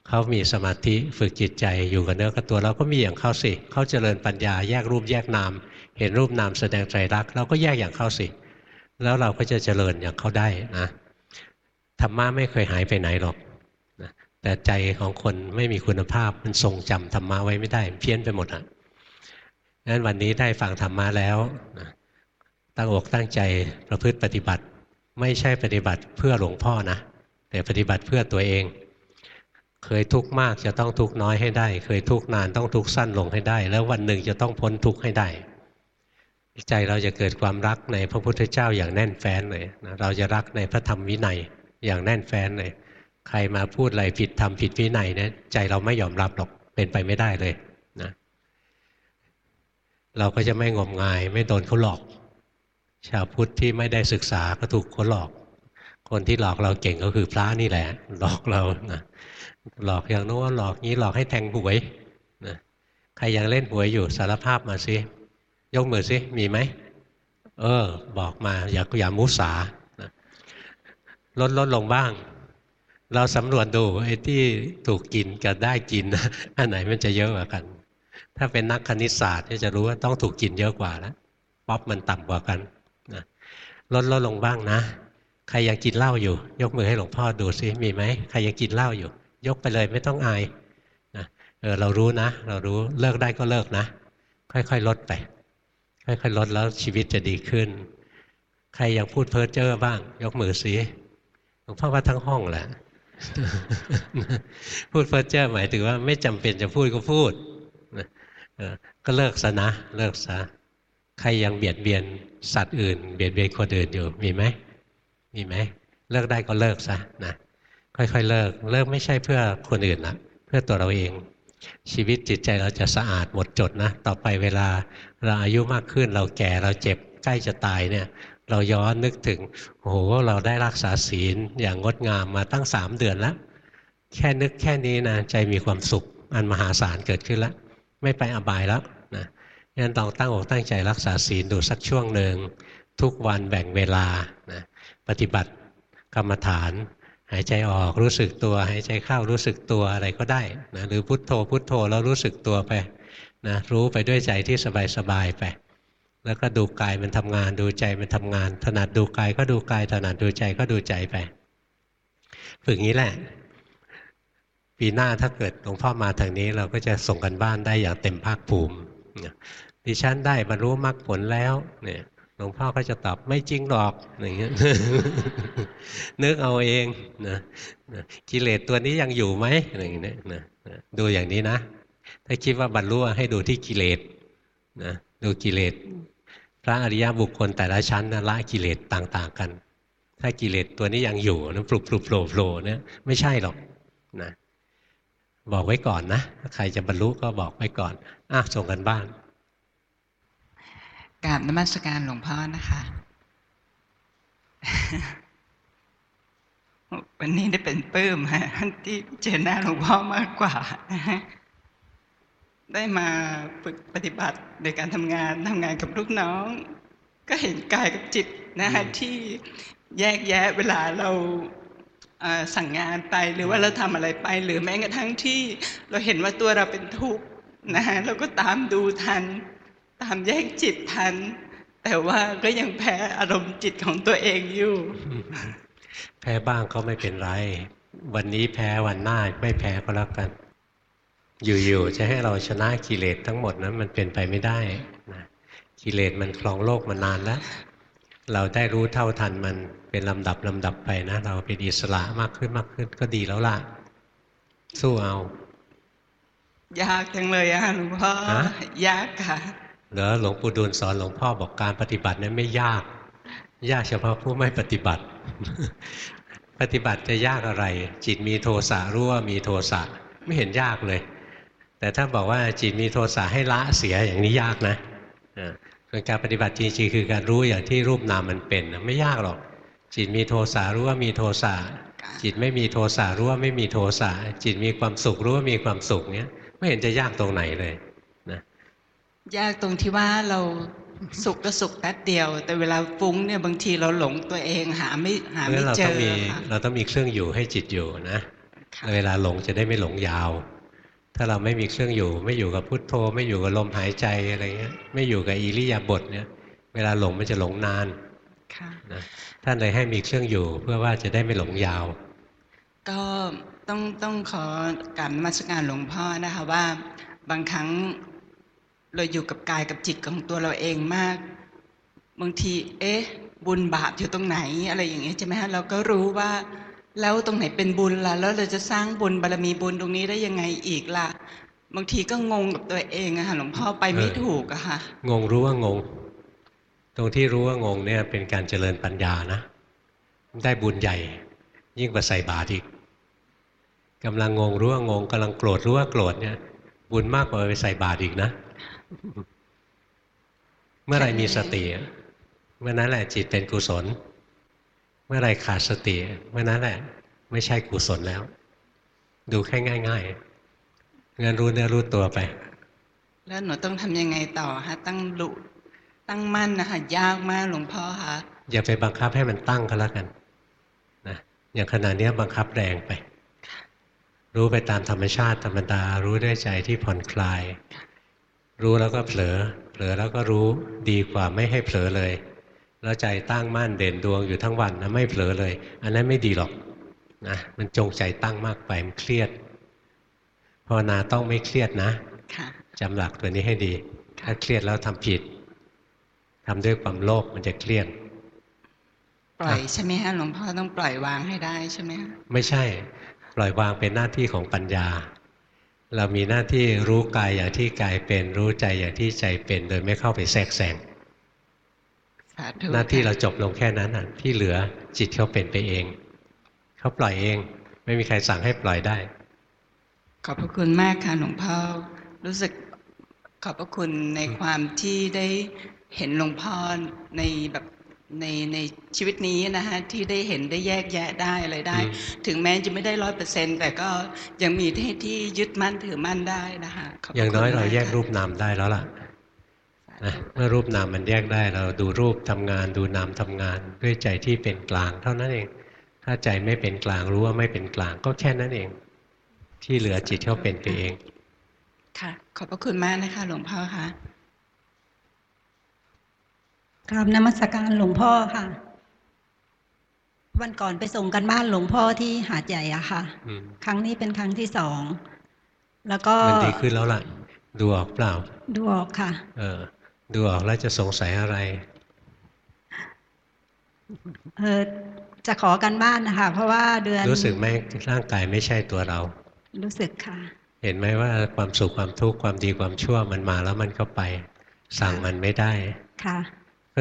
เขามีสมาธิฝึกจิตใจอยู่กับเนื้อกับตัว เราก็มีอย่างเขาสิเขาเจริญปัญญาแยกรูปแยกนาม เห็นรูปนามแสดงใจรักเราก็แยกอย่างเขาสิ แล้วเราก็จะเจริญอย่างเขาได้นะธรรมะไม่เคยหายไปไหนหรอกแต่ใจของคนไม่มีคุณภาพมันทรงจำธรรมะไว้ไม่ได้เพี้ยนไปหมดอะนั้นวันนี้ได้ฟังธรรมะแล้วตั้งอกตั้งใจประพฤติปฏิบัติ ไม่ใช่ปฏิบัติเพื่อหลวงพ่อนะ แต่ปฏิบัติเพื่อตัวเอง เคยทุกข์มากจะต้องทุกข์น้อยให้ได้ เคยทุกข์นานต้องทุกข์สั้นลงให้ได้ แล้ววันหนึ่งจะต้องพ้นทุกข์ให้ได้ ใจเราจะเกิดความรักในพระพุทธเจ้าอย่างแน่นแฟ้นเลยนะเราจะรักในพระธรรมวินัยอย่างแน่นแฟ้นเลยใครมาพูดอะไรผิดทำผิดวินัยเนี่ยใจเราไม่ยอมรับหรอกเป็นไปไม่ได้เลยนะเราก็จะไม่งมงาย ไม่โดนเขาหลอก ชาวพุทธที่ไม่ได้ศึกษาก็ถูกเขาหลอก คนที่หลอกเราเก่งก็คือพระนี่แหละ หลอกเรานะหลอกอย่างโน้นหลอกนี้หลอกให้แทงหวยนะใครยังเล่นหวยอยู่สารภาพมาสิยกมือสิมีไหมเออ บอกมาอย่าอย่ามุสาลดลดลงบ้าง เราสำรวจดูไอ้ที่ถูกกินกับได้กินอันไหนมันจะเยอะกว่ากัน ถ้าเป็นนักคณิตศาสตร์จะรู้ว่าต้องถูกกินเยอะกว่าแล้วป๊อปมันต่ำกว่ากัน ลดลดลงบ้างนะ ใครยังกินเหล้าอยู่ ยกมือให้หลวงพ่อดูซิมีไหมใครยังกินเหล้าอยู่ ยกไปเลยไม่ต้องอายนะเออเรารู้นะ เรารู้เลิกได้ก็เลิกนะ ค่อยๆลดไป ค่อยๆลดแล้วชีวิตจะดีขึ้น ใครยังพูดเพ้อเจ้อบ้าง ยกมือสิหลวงพ่อว่าทั้งห้องแหละพูดเพ้อเจ้อหมายถึงว่าไม่จำเป็นจะพูดก็พูดก็เลิกซะนะเลิกซะ ใครยังเบียดเบียนสัตว์อื่น เบียดเบียนคนอื่นอยู่มีไหมมีไหมเลิกได้ก็เลิกซะนะค่อยๆเลิกเลิกไม่ใช่เพื่อคนอื่นนะเพื่อตัวเราเอง ชีวิตจิตใจเราจะสะอาดหมดจดนะต่อไปเวลาเราอายุมากขึ้นเราแก่เราเจ็บใกล้จะตายเนี่ย เราย้อนนึกถึงโอ้โหเราได้รักษาศีลอย่างงดงามมาตั้งสามเดือนแล้วแค่นึกแค่นี้นะใจมีความสุขอันมหาศาลเกิดขึ้นแล้ว ไม่ไปอบายแล้ว งั้นต้องตั้งอกตั้งใจรักษาศีลดูสักช่วงหนึ่งทุกวันแบ่งเวลานะปฏิบัติกรรมฐาน หายใจออกรู้สึกตัว หายใจเข้ารู้สึกตัวอะไรก็ได้นะหรือพุทโธพุทโธแล้วรู้สึกตัวไปนะรู้ไปด้วยใจที่สบายๆไป แล้วก็ดูกายมันทำงานดูใจมันทำงาน ถนัดดูกายก็ดูกายถนัดดูใจก็ดูใจไปฝึกงี้แหละ ปีหน้าถ้าเกิดหลวงพ่อมาทางนี้เราก็จะส่งกันบ้านได้อย่างเต็มภาคภูมิ ดิฉันได้บรรลุมรรคผลแล้วเนี่ยหลวงพ่อก็จะตอบไม่จริงหรอกอย่างเงี้ยนึกเอาเองนะกิเลสตัวนี้ยังอยู่ไหมอย่างเงี้ยนะดูอย่างนี้นะ ถ้าคิดว่าบรรลุให้ดูที่กิเลสนะดูกิเลสพระอริยบุคคลแต่ละชั้นนะละกิเลสต่าง ๆ กัน ถ้ากิเลสตัวนี้ยังอยู่นะปลุกปลุกโผล่โผล่เนี่ยไม่ใช่หรอกนะบอกไว้ก่อนนะ ใครจะบรรลุก็บอกไว้ก่อน อะส่งกันบ้านกราบนมัสการหลวงพ่อนะคะ วันนี้ได้เป็นปลื้มฮะที่เจอหน้าหลวงพ่อมากกว่านะฮะได้มาฝึกปฏิบัติในการทำงานทำงานกับลูกน้อง ก็เห็นกายกับจิตนะฮะอืมที่แยกแยะเวลาเราเอ่อสั่งงานไปหรือว่าเราทำอะไรไป หรือแม้กระทั่งที่เราเห็นว่าตัวเราเป็นทุกข์ นะฮะเราก็ตามดูทัน ตามแยกจิตทัน แต่ว่าก็ยังแพ้อารมณ์จิตของตัวเองอยู่ แพ้บ้างก็ไม่เป็นไร วันนี้แพ้วันหน้าไม่แพ้ก็แล้วกัน อยู่ๆจะให้เราชนะกิเลสทั้งหมดนั้นมันเป็นไปไม่ได้นะกิเลสมันครองโลกมานานแล้ว เราได้รู้เท่าทันมันเป็นลำดับลำดับไปนะ เราเป็นอิสระมากขึ้นมากขึ้นก็ดีแล้วล่ะ สู้เอา ยากจังเลยอะหลวงพ่อฮะยากค่ะเหรอหลวงปู่ดูลสอนหลวงพ่อบอกการปฏิบัตินั้นไม่ยาก ยากเฉพาะผู้ไม่ปฏิบัติ ปฏิบัติจะยากอะไร จิตมีโทสะรู้ว่ามีโทสะไม่เห็นยากเลย แต่ถ้าบอกว่าจิตมีโทสะให้ละเสียอย่างนี้ยากนะอ่าส่วนการปฏิบัติจริงๆคือการรู้อย่างที่รูปนามมันเป็นนะไม่ยากหรอก จิตมีโทสะรู้ว่ามีโทสะจิตไม่มีโทสะรู้ว่าไม่มีโทสะจิตมีความสุขรู้ว่ามีความสุขเนี้ย ไม่เห็นจะยากตรงไหนเลยยากตรงที่ว่าเราสุขก็สุขแป๊บเดียว แต่เวลาฟุ้งเนี่ยบางทีเราหลงตัวเองหาไม่หาเพราะไม่ฉะนั้นเราเจต้องอมีค่ะเราต้องมีเครื่องอยู่ให้จิตอยู่นะค่ะเวลาหลงจะได้ไม่หลงยาว ถ้าเราไม่มีเครื่องอยู่ ไม่อยู่กับพุทโธ ไม่อยู่กับลมหายใจอะไรเงี้ย ไม่อยู่กับอิริยาบถเนี่ย เวลาหลงมันจะหลงนานค่ะนะท่านเลยให้มีเครื่องอยู่เพื่อว่าจะได้ไม่หลงยาว ก็ต้องต้องขอกรารมาสการหลวงพ่อนะคะว่าบางครั้งเราอยู่กับกายกับจิตของตัวเราเองมาก บางที เอ๊ะ บุญบาปอยู่ตรงไหนอะไรอย่างเงี้ยใช่ไหมฮะเราก็รู้ว่าแล้วตรงไหนเป็นบุญล่ะแล้วเราจะสร้างบุญบารมีบุญตรงนี้ได้ยังไงอีกล่ะ บางทีก็งงกับตัวเองอะค่ะหลวงพ่อไปไม่ถูกอะค่ะงงรู้ว่างง ตรงที่รู้ว่างงเนี่ยเป็นการเจริญปัญญานะ ได้บุญใหญ่ ยิ่งกว่าใส่บาตรอีกกำลังงงรู้ว่างงกำลังโกรธรู้ว่าโกรธเนี่ย บุญมากกว่าไปใส่บาตรอีกนะ เมื่อไหรมีสติอะเมื่อนั้นแหละจิตเป็นกุศล เมื่อไหรขาดสติเมื่อนั้นแหละ ไม่ใช่กุศลแล้ว ดูแค่ง่ายๆงั้นรู้เนื้อรู้ตัวไป แล้วหนูต้องทำยังไงต่อฮะตั้งลุตั้งมั่นนะคะยากมากหลวงพ่อคะอย่าไปบังคับให้มันตั้งก็แล้วกันนะ อย่างขณะเนี้ยบังคับแรงไป รู้ไปตามธรรมชาติธรรมดา รู้ด้วยใจที่ผ่อนคลาย รู้แล้วก็เผลอ เผลอแล้วก็รู้ดีกว่าไม่ให้เผลอเลย แล้วใจตั้งมั่นเด่นดวงอยู่ทั้งวันนะไม่เผลอเลย อันนั้นไม่ดีหรอกนะมันจงใจตั้งมากไปมันเครียดภาวนาต้องไม่เครียดนะค่ะจำหลักตัวนี้ให้ดี ถ้าเครียดแล้วทำผิดทำด้วยความโลภมันจะเครียด ปล่อยใช่ไหมฮะหลวงพ่อต้องปล่อยวางให้ได้ใช่ไหมฮะไม่ใช่ ปล่อยวางเป็นหน้าที่ของปัญญา เรามีหน้าที่รู้กายอย่างที่กายเป็น รู้ใจอย่างที่ใจเป็น โดยไม่เข้าไปแทรกแซงสาธุหน้าที่ค่ะเราจบลงแค่นั้นน่ะ ที่เหลือจิตเขาเป็นไปเอง เขาปล่อยเอง ไม่มีใครสั่งให้ปล่อยได้ ขอบพระคุณมากค่ะหลวงพ่อรู้สึกขอบพระคุณในความที่ได้เห็นหลวงพ่อในแบบ ในในชีวิตนี้นะฮะที่ได้เห็นได้แยกแยะได้อะไรได้อืมถึงแม้จะไม่ได้ร้อยเปอร์เซ็นแต่ก็ยังมีที่ที่ยึดมั่นถือมั่นได้นะคะขบพอย่างคุณน้อยเรามกแยกค่ะรูปนามได้แล้วล่ะสานะธุเมื่อรูปนามมันแยกได้เราดูรูปทำงานดูนามทำงานด้วยใจที่เป็นกลาง เท่านั้นเอง ถ้าใจไม่เป็นกลางรู้ว่าไม่เป็นกลางก็แค่นั้นเอง ที่เหลือจิตเขาเป็นไปเอง ค่ะ ขอบพระคุณมากนะคะ หลวงพ่อคะ กราบนมัสการหลวงพ่อค่ะ วันก่อนไปส่งกันบ้านหลวงพ่อที่หาดใหญ่อะค่ะอืมครั้งนี้เป็นครั้งที่สอง แล้วก็มันดีขึ้นแล้วล่ะ ดูออกเปล่า ดูออกค่ะ เออ ดูออกแล้วจะสงสัยอะไร เออจะขอกันบ้านนะคะ เพราะว่าเดือน รู้สึกไหมร่างกายไม่ใช่ตัวเรา รู้สึกค่ะ เห็นไหมว่าความสุขความทุกข์ความดีความชั่วมันมาแล้วมันก็ไป สั่งมันไม่ได้ ค่ะ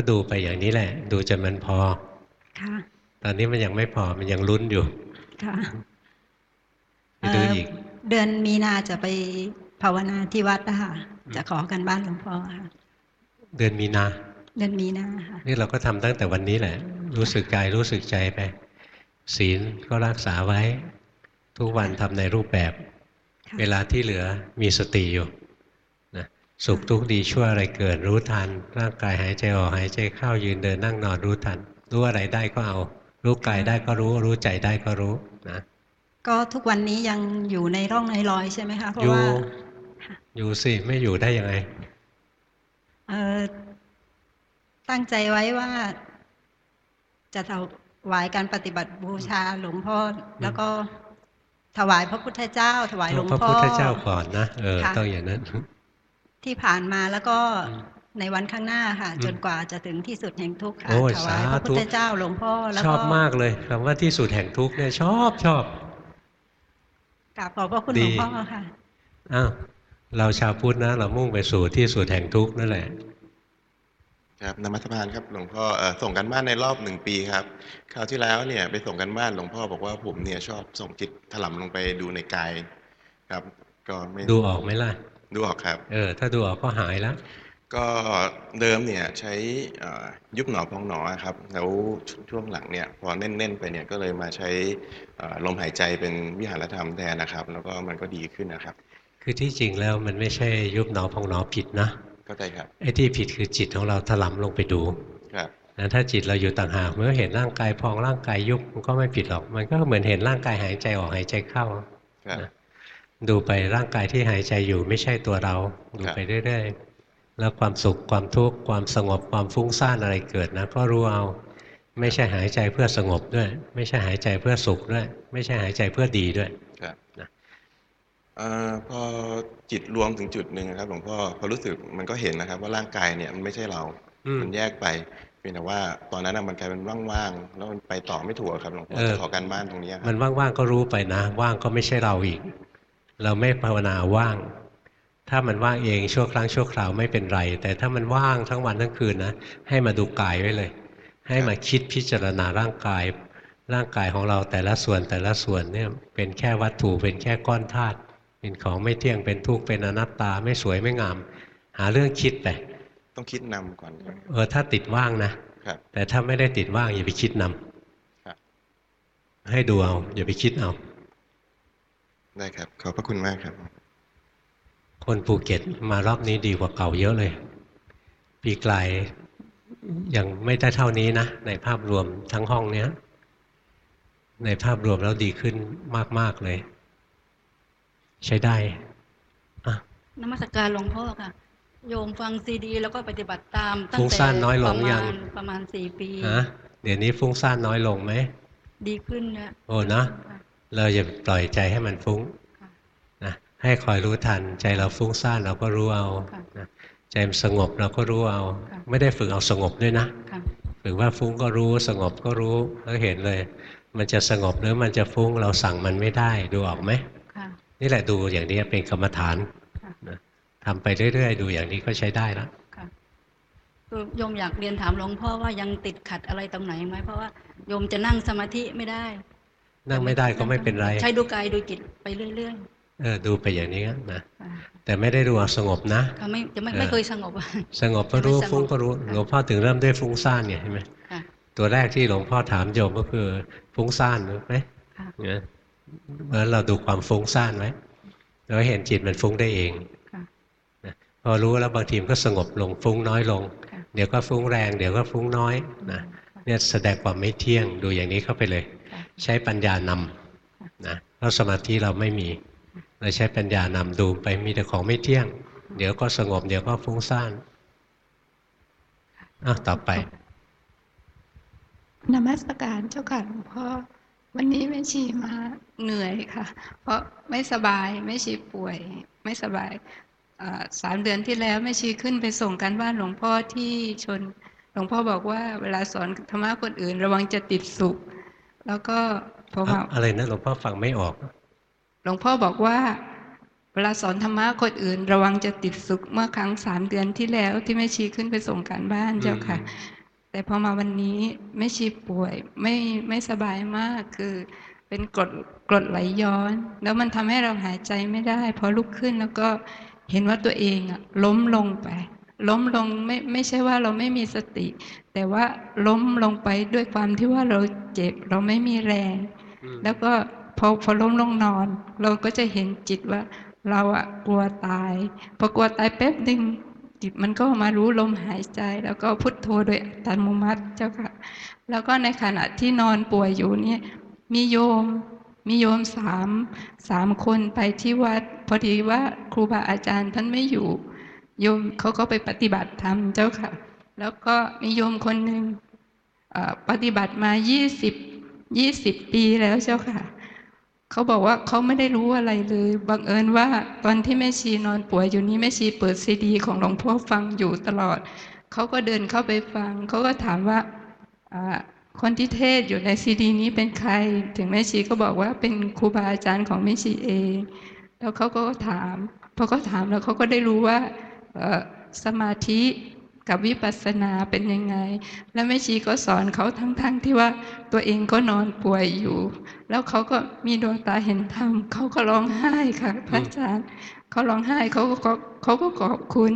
ก็ดูไปอย่างนี้แหละ ดูจนมันพอ ค่ะ ตอนนี้มันยังไม่พอมันยังลุ้นอยู่ ค่ะไปดูเอ่ออีอีก เดือนมีนาจะไปภาวนาที่วัดนะคะจะขอกันบ้านหลวงพ่อค่ะ เดือนมีนา เดือนมีนาค่ะ นี่เราก็ทำตั้งแต่วันนี้แหละ รู้สึกกายรู้สึกใจไป ศีลก็รักษาไว้ ทุกวันทำในรูปแบบค่ะเวลาที่เหลือมีสติอยู่นะ สุขทุกข์ดีชั่วอะไรเกิดรู้ทัน ร่างกายหายใจออกหายใจเข้ายืนเดินนั่งนอนรู้ทัน รู้อะไรได้ก็เอา รู้กายได้ก็รู้ รู้ใจได้ก็รู้นะก็ทุกวันนี้ยังอยู่ในร่องในรอยใช่ไหมคะเพอราะยู่ว่าอยู่สิไม่อยู่ได้ยังไงเอ่อตั้งใจไว้ว่า จะถวายการปฏิบัติบูชาหลวงพ่อแล้วก็ถวายพระพุทธเจ้า ถวายหลวงพระพ่อพุทธเจ้าก่อนนะเออค่ะต้องอย่างนั้น ที่ผ่านมาแล้วก็อืมในวันข้างหน้าค่ะอืมจนกว่าจะถึงที่สุดแห่งทุกข์ค่ะโอ้ยถวายพระสาธุพุทธเจ้าหลวงพ่อแล้วชก็อบมากเลยคำว่าที่สุดแห่งทุกข์เนี่ยชอบชอบกราบขอบพระคุณดีหลวงพ่อค่ะอ้าวเราชาวพุทธนะ เรามุ่งไปสู่ที่สุดแห่งทุกข์นั่นแหละ ครับนมัสการครับหลวงพ่อเอ่อส่งกันบ้านในรอบหนึ่งปีครับคราวที่แล้วเนี่ยไปส่งกันบ้านหลวงพ่อบอกว่าผมเนี่ยชอบส่งจิตถลำลงไปดูในกาย ครับ ก็ไม่ดูออกไหมล่ะ ดูออกครับ เออ ถ้าดูออกก็หายแล้ว ก็เดิมเนี่ยใช้เอ่อยุบหนอพองหนอครับ แล้วช่วงหลังเนี่ยพอแน่นๆไปเนี่ยก็เลยมาใช้เอ่อลมหายใจเป็นวิหารธรรมแทนนะครับ แล้วก็มันก็ดีขึ้นนะครับ คือที่จริงแล้วมันไม่ใช่ยุบหนอพองหนอผิดนะเข้าใจครับ ไอ้ที่ผิดคือจิตของเราถลำลงไปดูครับนะถ้าจิตเราอยู่ต่างหากเมื่อเห็นร่างกายพองร่างกายยุบมันก็ไม่ผิดหรอก มันก็เหมือนเห็นร่างกายหายใจออกหายใจเข้าครับนะ ดูไปร่างกายที่หายใจอยู่ไม่ใช่ตัวเรา ดูไปเรื่อยๆ แล้วความสุขความทุกข์ความสงบความฟุ้งซ่านอะไรเกิดนะ ก็รู้เอา ไม่ใช่หายใจเพื่อสงบด้วย ไม่ใช่หายใจเพื่อสุขด้วย ไม่ใช่หายใจเพื่อดีด้วยครับนะเอ่อพอจิตรวมถึงจุดหนึ่งครับหลวงพ่อพอรู้สึกมันก็เห็นนะครับ ว่าร่างกายเนี่ยมันไม่ใช่เราอืมมันแยกไปเพียงแต่ว่าตอนนั้นน่ะมันกลายเป็นว่างๆแล้วมันไปต่อไม่ถูกครับหลวงพ่อเออจะขอการบ้านตรงเนี้ยคมัรับนว่างๆก็รู้ไปนะ ว่างก็ไม่ใช่เราอีก เราไม่ภาวนาว่าง ถ้ามันว่างเองชั่วครั้งชั่วคราวไม่เป็นไร แต่ถ้ามันว่างทั้งวันทั้งคืนนะให้มาดูกายไว้เลย ให้มาคิดพิจารณาร่างกาย ร่างกายของเราแต่ละส่วนแต่ละส่วนเนี่ยเป็นแค่วัตถุเป็นแค่ก้อนธาตุเป็นของไม่เที่ยงเป็นทุกข์เป็นอนัตตาไม่สวยไม่งาม หาเรื่องคิดไปต้องคิดนำก่อนครับเออถ้าติดว่างนะครับแต่ถ้าไม่ได้ติดว่างอย่าไปคิดนำครับให้ดูเอาอย่าไปคิดเอา ได้ครับ ขอบพระคุณมากครับ คนภูเก็ตมารอบนี้ดีกว่าเก่าเยอะเลย ปีกลายยังไม่ได้เท่านี้นะ ในภาพรวมทั้งห้องเนี้ย ในภาพรวมแล้วดีขึ้นมาก ๆ เลย ใช้ได้อะนมัสการหลวงพ่อค่ะ โยมฟังซีดี แล้วก็ปฏิบัติตาม ตั้งฟุ้งแต่ซ่านน้อยลปงระยัมางณประมาณสี่ปีฮะเดี๋ยวนี้ฟุ้งซ่านน้อยลงไหม ดีขึ้นนะโอ้นะค่ะ เราอย่าปล่อยใจให้มันฟุ้งค่ะนะให้คอยรู้ทัน ใจเราฟุ้งซ่านเราก็รู้เอาค่ะนะใจมันสงบเราก็รู้เอาค่ะไม่ได้ฝึกเอาสงบด้วยนะค่ะฝึกว่าฟุ้งก็รู้สงบก็รู้แล้วเห็นเลย มันจะสงบหรือมันจะฟุ้งเราสั่งมันไม่ได้ดูออกไหมค่ะนี่แหละดูอย่างนี้เป็นกรรมฐานค่ะนะทำไปเรื่อยๆ ดูอย่างนี้ก็ใช้ได้แล้วค่ะคือโยมอยากเรียนถามหลวงพ่อว่ายังติดขัดอะไรตรงไหนไหมเพราะว่าโยมจะนั่งสมาธิไม่ได้ นั่งไม่ได้ก็ไม่เป็นไร ใช้ดูกายดูจิตไปเรื่อยเออดูไปอย่างนี้นะๆค่ะแต่ไม่ได้ดูเอาสงบนะค่ะไม่จะไม่เออไม่เคยสงบสงบก็รู้ไม่สงบฟุ้งก็รู้ค่ะหลวงพ่อถึงเริ่มด้วยฟุ้งซ่านเนี่ยเห็นไหมค่ะตัวแรกที่หลวงพ่อถามโยมก็คือฟุ้งซ่านรู้ไหมค่ะเนี่ยเพราะฉะนั้นเราดูความฟุ้งซ่านไว้เราเห็นจิตมันฟุ้งได้เองค่ะนะพอรู้แล้วบางทีมนก็สงบลงฟุ้งน้อยลงค่ะเดี๋ยวก็ฟุ้งแรง เดี๋ยวก็ฟุ้งน้อยนะเนี่ยแสดงความไม่เที่ยงดูอย่างนี้เข้าไปเลยค่ะ ใช้ปัญญานำนะเพราะสมาธิเราไม่มีเราใช้ปัญญานำดูไปมีแต่ของไม่เที่ยง เดี๋ยวก็สงบ เดี๋ยวก็ฟุ้งซ่านอะต่อไปนมัสการเจ้าค่ะหลวงพ่อวันนี้แม่ชีมาเหนื่อยค่ะ เพราะไม่สบายแม่ชีป่วย ไม่สบายสามเดือนที่แล้วแม่ชีขึ้นไปส่งการบ้านหลวงพ่อที่ชน หลวงพ่อบอกว่าเวลาสอนธรรมะคนอื่น ระวังจะติดสุข แล้วก็พอมาอะไรนะหลวงพ่อฟังไม่ออก หลวงพ่อบอกว่า เวลาสอนธรรมะคนอื่น ระวังจะติดสุขเมื่อครั้งสามเดือนที่แล้วที่แม่ชีขึ้นไปส่งการบ้านเจ้าค่ะ แต่พอมาวันนี้แม่ชีป่วยไม่ไม่สบายมากคือเป็นกรดกรดไหลย้อน แล้วมันทำให้เราหายใจไม่ได้ พอลุกขึ้นแล้วก็เห็นว่าตัวเองอะล้มลงไป ล้มลงไม่ไม่ใช่ว่าเราไม่มีสติ แต่ว่าล้มลงไปด้วยความที่ว่าเราเจ็บ เราไม่มีแรง แล้วก็พอพอล้มลงนอน เราก็จะเห็นจิตว่าเราอะกลัวตายพอกลัวตายแป๊บหนึ่งจิตมันก็มารู้ลมหายใจ แล้วก็พุทโธโดยอัตโนมัติเจ้าค่ะ แล้วก็ในขณะที่นอนป่วยอยู่เนี่ยมีโยมมีโยมสามสามคนไปที่วัด พอดีว่าครูบาอาจารย์ท่านไม่อยู่ โยมเขาก็ไปปฏิบัติธรรมเจ้าค่ะ แล้วก็มีโยมคนหนึ่งปฏิบัติมา20 20ปีแล้วเจ้าค่ะ เขาบอกว่าเขาไม่ได้รู้อะไรเลย บังเอิญว่าตอนที่แม่ชีนอนป่วยอยู่นี้แม่ชีเปิดซีดี ของหลวงพ่อฟังอยู่ตลอด เขาก็เดินเข้าไปฟัง เขาก็ถามว่าคนที่เทศอยู่ในซีดี นี้เป็นใคร ถึงแม่ชีก็บอกว่าเป็นครูบาอาจารย์ของแม่ชีเอง แล้วเขาก็ถาม พอเขาถามแล้วเขาก็ได้รู้ว่า สมาธิกับวิปัสสนาเป็นยังไง แล้วแม่ชีก็สอนเขาทั้งๆที่ว่าตัวเองก็นอนป่วยอยู่ แล้วเขาก็มีดวงตาเห็นธรรมเขาก็ร้องไห้ค่ะพระอาจารย์เขาร้องไห้เขาก็เขาเขาก็ขอบคุณ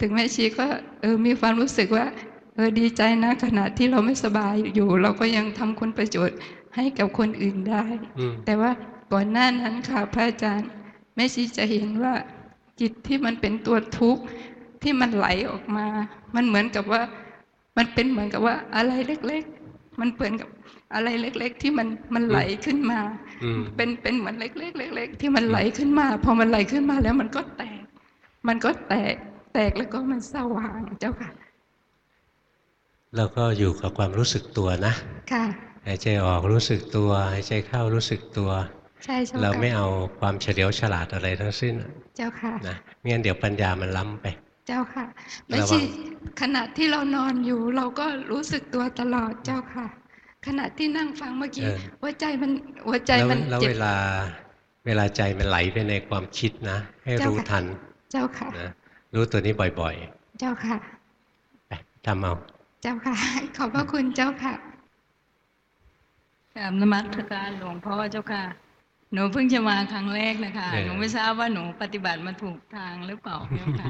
ถึงแม่ชีก็เออมีความรู้สึกว่าเออดีใจนะขณะที่เราไม่สบายอยู่ เราก็ยังทำคุณประโยชน์ให้กับคนอื่นได้อืมแต่ว่าก่อนหน้านั้นค่ะพระอาจารย์แม่ชีจะเห็นว่า จิตที่มันเป็นตัวทุกข์ที่มันไหลออกมา มันเหมือนกับว่า มันเป็นเหมือนกับว่าอะไรเล็ก ๆ มันเปมือนกับอะไรเล็ก ๆ ที่มันมันไหลขึ้นมาอืมเป็นเป็นเหมือนเล็ก ๆ เล็ก ๆ ที่มันไหลขึ้นมา พอมันไหลขึ้นมาแล้วมันก็แตก มันก็แตกแตกแล้วก็มันสว่างเจ้าค่ะแล้วก็อยู่กับความรู้สึกตัวนะ ค่ะ หายใจออกรู้สึกตัว หายใจเข้ารู้สึกตัว ใช่เจ้าเราค่ะไม่เอาความเฉลียวฉลาดอะไรทั้งสิ้นเจ้าค่ะนะไม่งั้นเดี๋ยวปัญญามันล้ำไป เจ้าค่ะระวังไม่ใช่ขณะที่เรานอนอยู่เราก็รู้สึกตัวตลอดเจ้าค่ะ ขณะที่นั่งฟังเมื่อกี้เออหัวใจมันหัวใจแล้วมันแล้วเจ็บเวลาเวลาใจมันไหลไปในความคิดนะ ให้รู้เจ้าค่ะทัน เจ้าค่ะนะรู้ตัวนี้บ่อยเจ้าค่ะๆไปทำเอาเจ้าค่ะ ขอบพระคุณเจ้าค่ะกราบนมัสการหลวงพ่อเจ้าค่ะ หนูเพิ่งจะมาครั้งแรกนะคะเออหนูไม่ทราบว่าหนูปฏิบัติมาถูกทางหรือเปล่าเจ้าค่ะ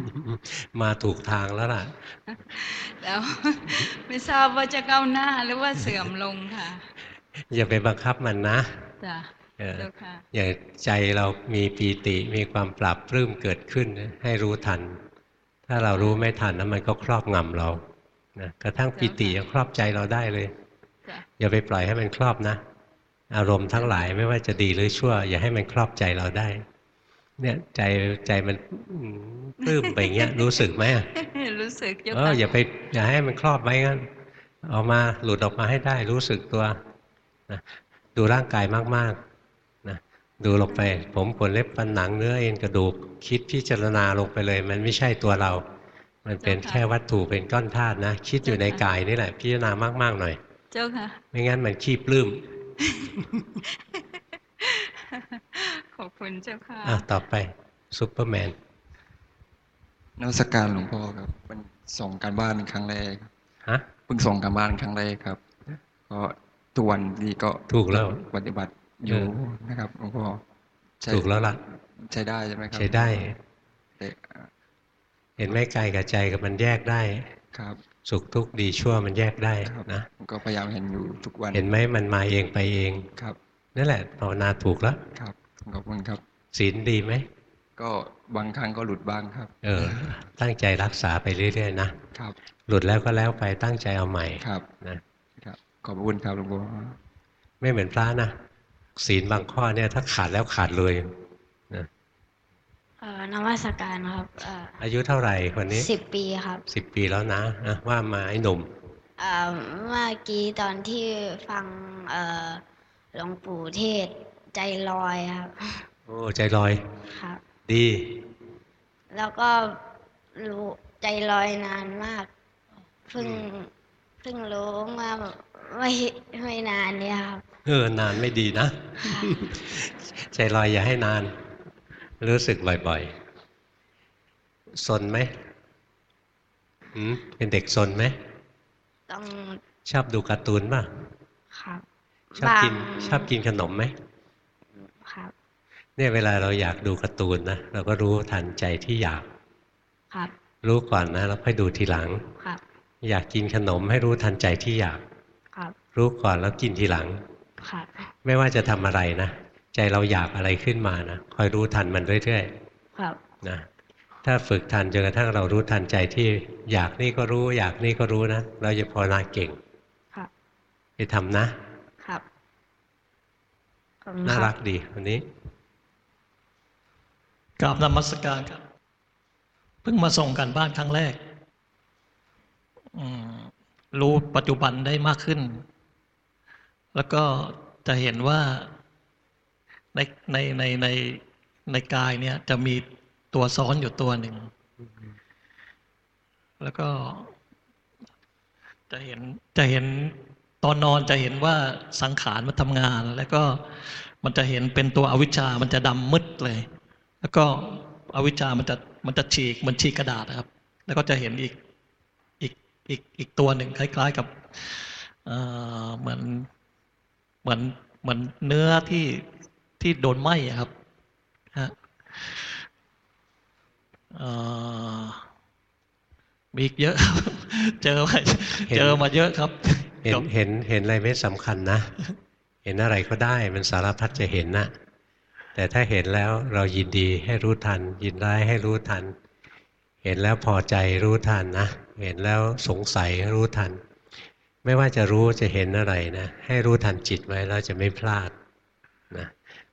มาถูกทางแล้วล่ะ แล้วไม่ทราบว่าจะก้าวหน้าหรือว่าเสื่อมลงค่ะ อย่าไปบังคับมันนะจ้ะเออเจ้าค่ะอย่างใจเรามีปีติมีความปรับปลื้มเกิดขึ้นให้รู้ทัน ถ้าเรารู้ไม่ทันนะมันก็ครอบงำเรานะกระทั่งปีติยังครอบใจเราได้เลยจ้ะอย่าไปปล่อยให้มันครอบนะ อารมณ์ทั้งหลายไม่ว่าจะดีหรือชั่ว อย่าให้มันครอบใจเราได้ เนี่ยใจใจมันอืมปลื้มไปอย่างเงี้ย รู้สึกไหมอะรู้สึกเจ้าเออค่ะอย่าไป อย่าให้มันครอบไว้งั้นออกมาหลุดออกมาให้ได้รู้สึกตัวนะดูร่างกายมากๆนะดูลงไป ผมขนเล็บฟันหนังเนื้อเอ็นกระดูกคิดพิจารณาลงไปเลย มันไม่ใช่ตัวเรา มันเป็นแค่วัตถุเป็นก้อนธาตุนะ คิดอยู่ในกายนี่แหละ พิจารณามากๆหน่อย เจ้าค่ะ ไม่งั้นมันขี้ปลื้ม ขอบคุณเจ้าค่ะอะต่อไปซูเปอร์แมนนวัตการหลวงพ่อครับเป็นส่งการบ้านครั้งแรกฮะเพิ่งส่งการบ้านครั้งแรกครับ ก็ตัวนนี้ก็ถูกแล้วปฏิบัติอยู่เออนะครับหลวงพ่อใช้ถูกแล้วล่ะ ใช้ได้ใช่ไหมครับ ใช้ได้แต่เห็นไหมกายกับใจกับมันแยกได้ครับ สุขทุกข์ดีชั่วมันแยกได้ครับนะผมก็พยายามเห็นอยู่ทุกวัน เห็นไหมมันมาเองไปเองครับนั่นแหละภาวนาถูกแล้วครับขอบคุณครับศีลดีไหมก็บางครั้งก็หลุดบ้างครับ เออ ตั้งใจรักษาไปเรื่อยๆนะครับ หลุดแล้วก็แล้วไปตั้งใจเอาใหม่ครับนะครับ ขอบคุณครับหลวงพ่อไม่เหมือนพระนะศีลบางข้อเนี่ยถ้าขาดแล้วขาดเลยนะ เอ่อนวัตการครับเอ่ออายุเท่าไหร่คนนี้สิบปีครับสิบปีแล้วนะอะว่ามาไอ้หนุ่มเอ่อเมื่อกี้ตอนที่ฟังเอ่อหลวงปู่เทศน์ใจลอยครับ โอ้ใจลอยครับ ดี แล้วก็รู้ใจลอยนานมากเพิ่งเพิ่งรู้มาไม่ไม่นานเนี่ยครับเออนานไม่ดีนะ ใจลอยอย่าให้นาน รู้สึกบ่อยๆสนไหมหืมเป็นเด็กสนไหมต้องชอบดูการ์ตูนป่ะครับชอบกินบางชอบกินขนมไหมครับเนี่ยเวลาเราอยากดูการ์ตูนนะเราก็รู้ทันใจที่อยากครับ รู้ก่อนนะแล้วค่อยดูทีหลังครับ อยากกินขนมให้รู้ทันใจที่อยาก ครับ รู้ก่อนแล้วกินทีหลังครับ ไม่ว่าจะทำอะไรนะ ใจเราอยากอะไรขึ้นมานะคอยรู้ทันมันเรื่อยครับๆนะถ้าฝึกทันจนกระทั่งเรารู้ทันใจที่อยากนี่ก็รู้ อยากนี่ก็รู้นะเราจะภาวนาเก่งครับไปทำนะ ครับขอบคุณน่าครัรักบดีวันนี้กราบนมัสการครับ เพิ่งมาส่งกันบ้านครั้งแรกอืมรู้ปัจจุบันได้มากขึ้น แล้วก็จะเห็นว่า ในในในในในกายเนี่ย จะมีตัวซ้อนอยู่ตัวหนึ่ง แล้วก็ จะเห็นจะเห็นตอนนอนจะเห็นว่าสังขารมันทำงาน แล้วก็มันจะเห็นเป็นตัวอวิชชามันจะดำมืดเลย แล้วก็อวิชชามันจะมันจะฉีกมันฉีกกระดาษนะครับ แล้วก็จะเห็นอีกอีกอีกอีกตัวหนึ่งคล้าย ๆกับเหมือนเหมือนเหมือนเนื้อที่ ที่โดนไหม้อะครับฮะเอ่อมีอีกเยอะครับเจอมาเห็นเจอมาเยอะครับ เห็นเห็นเห็นอะไรไม่สำคัญนะ เห็นอะไรก็ได้มันสารพัดจะเห็นนะแต่ถ้าเห็นแล้วเรายินดีให้รู้ทัน ยินร้ายให้รู้ทัน เห็นแล้วพอใจรู้ทันนะ เห็นแล้วสงสัยรู้ทัน ไม่ว่าจะรู้จะเห็นอะไรนะ ให้รู้ทันจิตไว้แล้วจะไม่พลาดนะเพ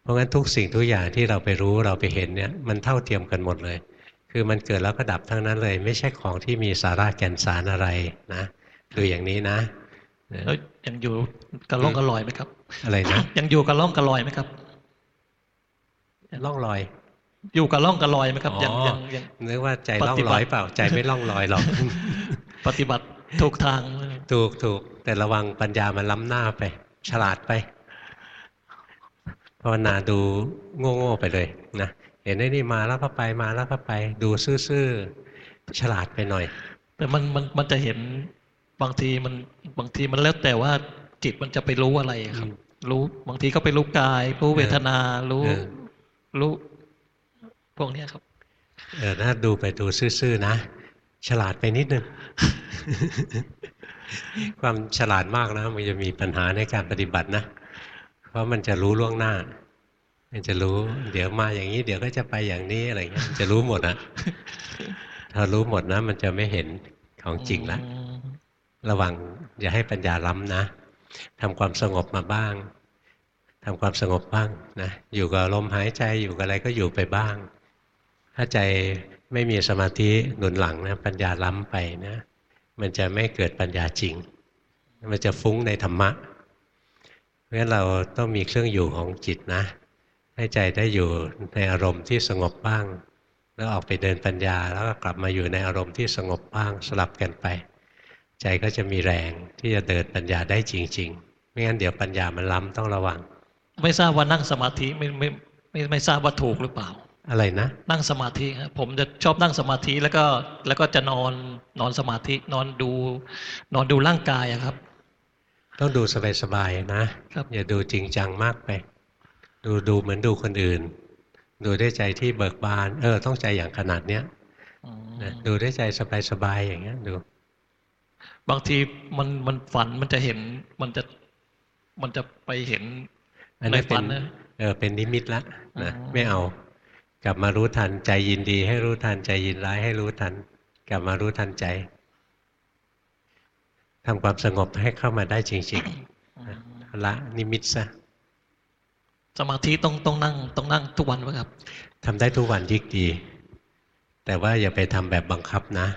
ราะงั้นทุกสิ่งทุกอย่างที่เราไปรู้เราไปเห็นเนี่ยมันเท่าเทียมกันหมดเลย คือมันเกิดแล้วก็ดับทั้งนั้นเลย ไม่ใช่ของที่มีสาระแก่นสารอะไรนะดูอย่างนี้นะแล้วยังอยู่กระล่องกระลอยไหมครับ อะไรนะยังอยู่กระล่องกระลอยไหมครับล่องลอย อยู่กระล่องกระลอยไหมครับยังอ๋อยังยังนึกว่าใจล่องปฏิลบัอยติเปล่าใจไม่ล่องลอยหรอกปฏิบัติถูกทางถูกถูกแต่ระวังปัญญามันล้ำหน้าไป ฉลาดไป ภาวนาดูโง่ๆไปเลยนะเห็นไอ้นี่มาแล้วก็ไปมาแล้วก็ไป ดูซื่อๆฉลาดไปหน่อย แต่มันมันมันจะเห็นบางทีมันบางทีมันแล้วแต่ว่าจิตมันจะไปรู้อะไรครับ รู้บางทีก็ไปรู้กาย รู้เวทนา รู้เออรู้พวกเนี้ยครับ เออถ้าดูไปดูซื่อๆนะ ฉลาดไปนิดนึง ความฉลาดมากนะ มันจะมีปัญหาในการปฏิบัตินะเพ ราะมันจะรู้ล่วงหน้า มันจะรู้ เดี๋ยวมาอย่างนี้ เดี๋ยวก็จะไปอย่างนี้อะไรเงี้ยจะรู้หมดนะถ้ารู้หมดนะ มันจะไม่เห็นของจริงละระวังอย่าให้ปัญญาล้ำนะทำความสงบมาบ้างทำความสงบบ้างนะอยู่กับลมหายใจอยู่กับอะไรก็อยู่ไปบ้าง ถ้าใจไม่มีสมาธิหนุนหลังนะปัญญาล้ำไปนะ มันจะไม่เกิดปัญญาจริง มันจะฟุ้งในธรรมะ เพราะฉะนั้นเราต้องมีเครื่องอยู่ของจิตนะ ให้ใจได้อยู่ในอารมณ์ที่สงบบ้าง แล้วออกไปเดินปัญญา แล้วก็กลับมาอยู่ในอารมณ์ที่สงบบ้างสลับกันไป ใจก็จะมีแรงที่จะเดินปัญญาได้จริง ๆ ไม่งั้นเดี๋ยวปัญญามันล้ำต้องระวัง ไม่ทราบว่านั่งสมาธิไม่ไม่ไม่ไม่ทราบว่าถูกหรือเปล่าอะไรนะนั่งสมาธิครับผมจะชอบนั่งสมาธิแล้วก็แล้วก็จะนอนนอนสมาธินอนดู นอนดูร่างกายอะครับ ต้องดูสบายๆนะครับอย่าดูจริงจังมากไป ดูดูเหมือนดูคนอื่น ดูด้วยใจที่เบิกบาน เออ ต้องใจอย่างขนาดเนี้ยนะดูด้วยใจสบายๆอย่างเงี้ยดู บางทีมันมันฝันมันจะเห็นมันจะมันจะไปเห็นอันในนี้เป็ฝันนนะเออเป็นนิมิตละนะอ๋อไม่เอา กลับมารู้ทันใจยินดี ให้รู้ทันใจยินร้ายให้รู้ทัน กลับมารู้ทันใจ ทำความสงบให้เข้ามาได้จริงๆนะละนิมิตซะสมาธิต้องต้องนั่งต้องนั่งทุกวันไหมครับทำได้ทุกวันยิ่งดี แต่ว่าอย่าไปทำแบบบังคับนะ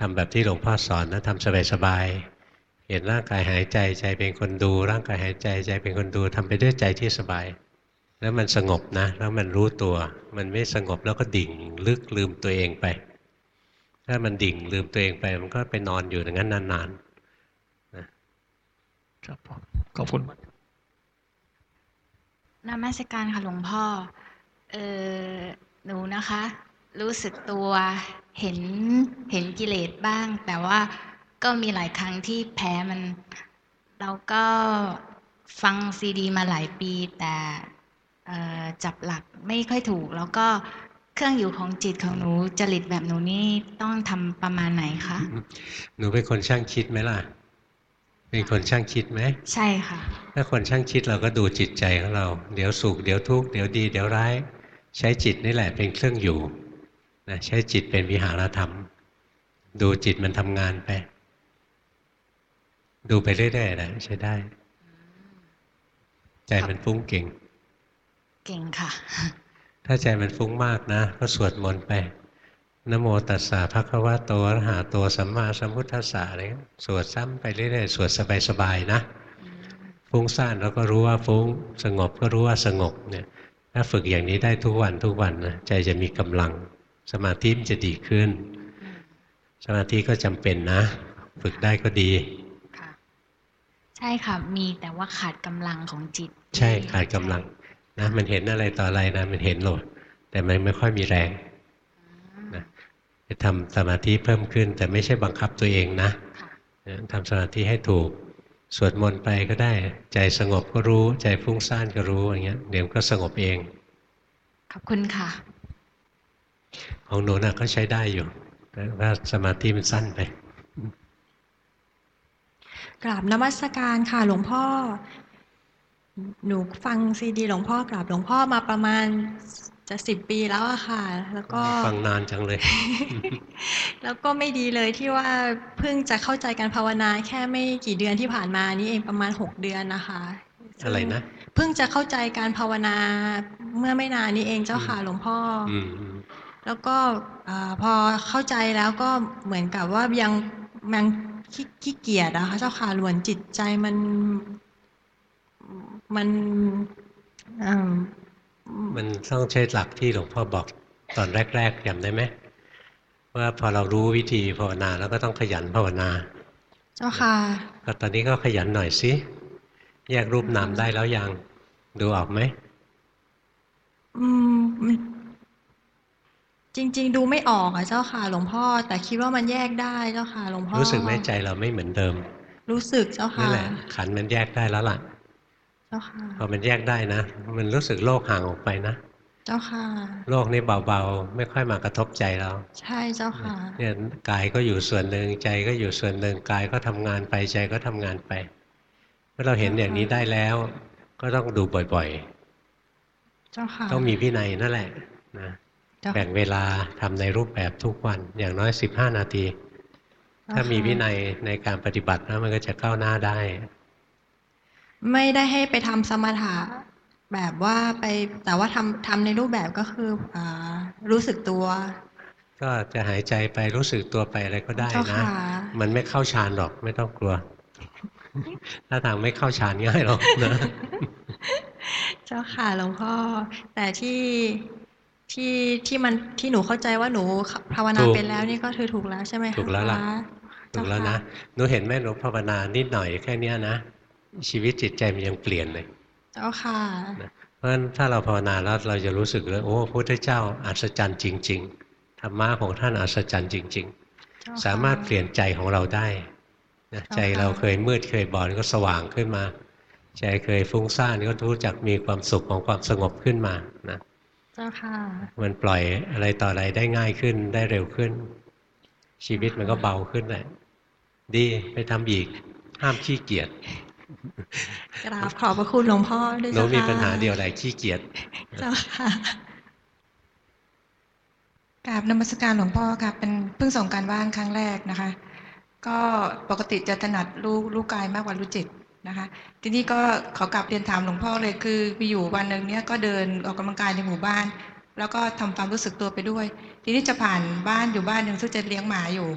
ทำแบบที่หลวงพ่อสอนนะทำสบายๆเห็นร่างกายหายใจใจเป็นคนดู ร่างกายหายใจใจเป็นคนดูทำไปด้วยใจที่สบาย แล้วมันสงบนะ แล้วมันรู้ตัว มันไม่สงบแล้วก็ดิ่งลึกลืมตัวเองไป ถ้ามันดิ่งลืมตัวเองไป มันก็ไปนอนอยู่อย่างนั้นนานๆครับผมขอบคุณมากนมัสการค่ะหลวงพ่อ เออหนูนะคะ รู้สึกตัวเห็นเห็นกิเลสบ้าง แต่ว่าก็มีหลายครั้งที่แพ้มัน เราก็ฟังซีดีมาหลายปี แต่เอ่อจับหลักไม่ค่อยถูก แล้วก็ เครื่องอยู่ของจิตของหนูจริตแบบหนูนี่ต้องทำประมาณไหนคะหนูเป็นคนช่างคิดไหมล่ะ เป็นคนช่างคิดไหมใช่ค่ะ ถ้าคนช่างคิดเราก็ดูจิตใจของเรา เดี๋ยวสุขเดี๋ยวทุกข์เดี๋ยวดีเดี๋ยวร้าย ใช้จิตนี่แหละเป็นเครื่องอยู่นะใช้จิตเป็นวิหารธรรม ดูจิตมันทำงานไป ดูไปเรื่อยๆนะใช้ได้ ใจมันฟุ้งเก่ง เก่งค่ะ ถ้าใจมันฟุ้งมากนะ ก็สวดมนต์ไปนะโมตัสสะภะคะวะโตอะระหะโตสัมมาสัมพุทธัสสะอะไรเงี้ยสวดซ้ำไปเรื่อยๆสวดสบายๆนะ ฟุ้งซ่านเราก็รู้ว่าฟุ้งสงบก็รู้ว่าสงบเนี่ยถ้าฝึกอย่างนี้ได้ทุกวันทุกวันนะใจจะมีกำลัง สมาธิมันจะดีขึ้น สมาธิก็จำเป็นนะ ฝึกได้ก็ดีค่ะใช่ค่ะมีแต่ว่าขาดกำลังของจิต ใช่ขาดกำลัง นะมันเห็นอะไรต่ออะไรนะมันเห็นโหลดแต่มันไม่ค่อยมีแรงนะจะทำสมาธิเพิ่มขึ้น แต่ไม่ใช่บังคับตัวเองนะค่ะนะทำสมาธิให้ถูกสวดมนต์ไปก็ได้ ใจสงบก็รู้ ใจฟุ้งซ่านก็รู้อย่างเงี้ยเดี๋ยวมันก็สงบเอง ขอบคุณค่ะ ของหนูน่ะก็ใช้ได้อยู่แต่ว่าสมาธิมันสั้นไปกราบนมัสการค่ะหลวงพ่อ หนูฟังซีดีหลวงพ่อกราบหลวงพ่อมาประมาณจะสิบปีแล้วอะค่ะ แล้วก็ฟังนานจังเลย แล้วก็ไม่ดีเลยที่ว่าเพิ่งจะเข้าใจการภาวนาแค่ไม่กี่เดือนที่ผ่านมานี่เองประมาณหกเดือนนะคะซึ่งอะไรนะเพิ่งจะเข้าใจการภาวนาเมื่อไม่นานนี้เองเจ้าค่ะหลวงพ่อออืมอืมแล้วก็อาพอเข้าใจแล้วก็เหมือนกับว่ายังยังขี้ขี้เกียจอะค่ะเจ้าค่ะเหมือนจิตใจมัน มันเอิ่มมันต้องใช้หลักที่หลวงพ่อบอกตอนแรกๆจำได้ไหมว่าพอเรารู้วิธีภาวนาแล้วก็ต้องขยันภาวนา เจ้าค่ะ ก็ตอนนี้ก็ขยันหน่อยสิแยกรูปนามได้แล้วยังดูออกไหมอืมมันจริง ๆ ดูไม่ออกอะเจ้าค่ะ หลวงพ่อ แต่คิดว่ามันแยกได้เจ้าค่ะ หลวงพ่อรู้สึกไหมใจเราไม่เหมือนเดิม รู้สึกเจ้านั่ค่ะนแหละขันธ์มันแยกได้แล้วล่ะ เจ้าค่ะพอมันแยกได้นะ มันรู้สึกโลกห่างออกไปนะ เจ้าค่ะ โลกนี่เบาๆ ไม่ค่อยมากระทบใจเรา ใช่เจ้าค่ะ เนี่ยกายก็อยู่ส่วนหนึ่งใจก็อยู่ส่วนหนึ่งกายก็ทำงานไปใจก็ทำงานไป เมื่อเราเห็นอย่างนี้ได้แล้ว ก็ต้องดูบ่อยเจ้าค่ะๆต้องมีวินัยนั่นแหละนะเจ้าแบ่งเวลาทำในรูปแบบทุกวันอย่างน้อย15นาที ถ้ามีวินัยในการปฏิบัตินะมันก็จะก้าวหน้าได้ ไม่ได้ให้ไปทำสมถะแบบว่าไปแต่ว่าทำทำในรูปแบบก็คืออ่ารู้สึกตัว ก็จะหายใจไปรู้สึกตัวไปอะไรก็ได้เจ้านะค่ะมันไม่เข้าฌานหรอกไม่ต้องกลัว ถ้าทางไม่เข้าฌานง่ายหรอกนะ เจ้าค่ะหลวงพ่อ แต่ที่ที่ที่มันที่หนูเข้าใจว่าหนูภาวนาถูกเป็นแล้วนี่ก็คือถูกแล้วใช่ไหมคะถูกแล้วล่ะพรถูกแล้วนะหนูเห็นไหมหนูภาวนานิดหน่อยแค่เนี้ยนะ ชีวิตจิตใจมันยังเปลี่ยนเลยเจ้าค่ะเพราะฉะนั้นถ้าเราภาวนาแล้วเราจะรู้สึกเลยโอ้พระพุทธเจ้าอัศจรรย์จริง ๆธรรมะของท่านอัศจรรย์จริงเจ้าๆค่ะสามารถเปลี่ยนใจของเราได้นะเจ้าค่ะใจเราเคยมืดเคยบอดก็สว่างขึ้นมา ใจเคยฟุ้งซ่านก็รู้จักมีความสุขของความสงบขึ้นมานะเจ้าค่ะมันปล่อยอะไรต่ออะไรได้ง่ายขึ้นได้เร็วขึ้น ชีวิตมันก็เบาขึ้นแหละดีไปทำอีกห้ามขี้เกียจ กราบขอบพระคุณหลวงพ่อด้วยหนูเจ้าค่ะมีปัญหาเดียวอะไรขี้เกียจเจ้าค่ะกราบนมัสการหลวงพ่อค่ะเป็นเพิ่งส่งการบ้านครั้งแรกนะคะ ก็ปกติจะถนัดรู้รู้กายมากกว่ารู้จิตนะคะ ทีนี้ก็ขอกลับเรียนถามหลวงพ่อเลยคือมีอยู่วันหนึ่งเนี้ยก็เดินออกกำลังกายในหมู่บ้าน แล้วก็ทำความรู้สึกตัวไปด้วย ทีนี้จะผ่านบ้านอยู่บ้านหนึ่งซึ่งจะเลี้ยงหมาอยู่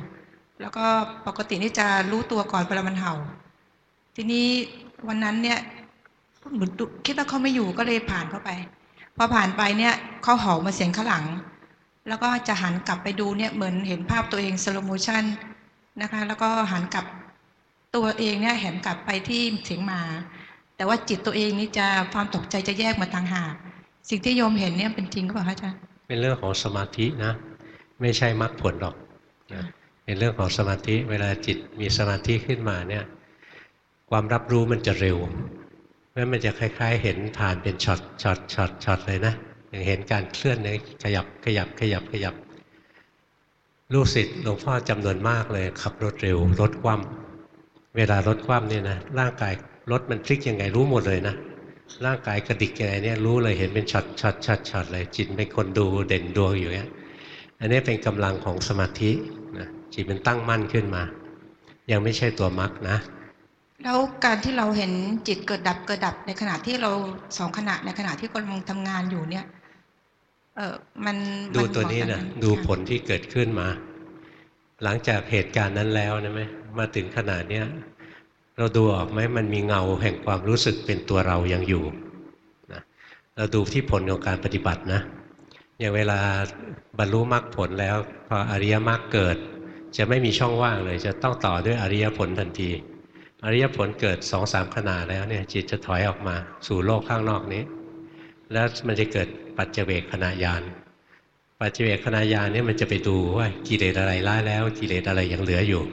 แล้วก็ปกตินี่จะรู้ตัวก่อนเวลามันเห่า ทีนี้วันนั้นเนี่ยเหมือนคิดว่าเขาไม่อยู่ก็เลยผ่านเข้าไป พอผ่านไปเนี่ยเขาเห่ามาเสียงข้างหลัง แล้วก็จะหันกลับไปดูเนี่ยเหมือนเห็นภาพตัวเอง slow motion นะคะ แล้วก็หันกลับตัวเองเนี่ยเห็นกลับไปที่เสียงหมา แต่ว่าจิตตัวเองนี่จะความตกใจจะแยกมาต่างหากสิ่งที่โยมเห็นเนี่ยเป็นจริงหรือเปล่าคะอาจารย์เป็นเรื่องของสมาธินะ ไม่ใช่มรรคผลหรอกนะเป็นเรื่องของสมาธิ เวลาจิตมีสมาธิขึ้นมาเนี่ย ความรับรู้มันจะเร็วเพราะมันจะคล้าย ๆ เห็นผ่านเป็นช็อตช็อตช็อตช็อตเลยนะอย่างเห็นการเคลื่อนไหวขยับขยับขยับขยับลูกศิษย์หลวงพ่อจำนวนมากเลยขับรถเร็วรถคว่ำเวลารถคว่ำเนี่ยนะร่างกายรถมันพลิกยังไงรู้หมดเลยนะร่างกายกระดิกยังไงเนี่ยรู้เลยเห็นเป็นช็อตช็อตช็อตช็อตเลยจิตเป็นคนดูเด่นดวงอยู่เนี้ยอันนี้เป็นกำลังของสมาธินะจิตมันตั้งมั่นขึ้นมา ยังไม่ใช่ตัวมรรคนะ แล้วการที่เราเห็นจิตเกิดดับเกิดดับในขณะที่เราสองขณะในขณะที่กำลังทำงานอยู่เนี่ย เออมันดูมัตัวเหมานี้กันะไหมดูค่ะผลที่เกิดขึ้นมา หลังจากเหตุการณ์นั้นแล้วนะไหมมาถึงขนาดเนี้ยเราดูออกไหมมันมีเงาแห่งความรู้สึกเป็นตัวเรายังอยู่นะเราดูที่ผลของการปฏิบัตินะ อย่างเวลาบรรลุมรรคผลแล้วพออริยมรรคเกิด จะไม่มีช่องว่างเลย จะต้องต่อด้วยอริยผลทันที อริยผลเกิดสองสามขนาดแล้วเนี่ยจิตจะถอยออกมาสู่โลกข้างนอกนี้ แล้วมันจะเกิดปัจเจเวกขณะยานปัจเจเวกขณะยานเนี่ยมันจะไปดูว่ากิเลสอะไรละแล้วกิเลสอะไรยังเหลืออยู่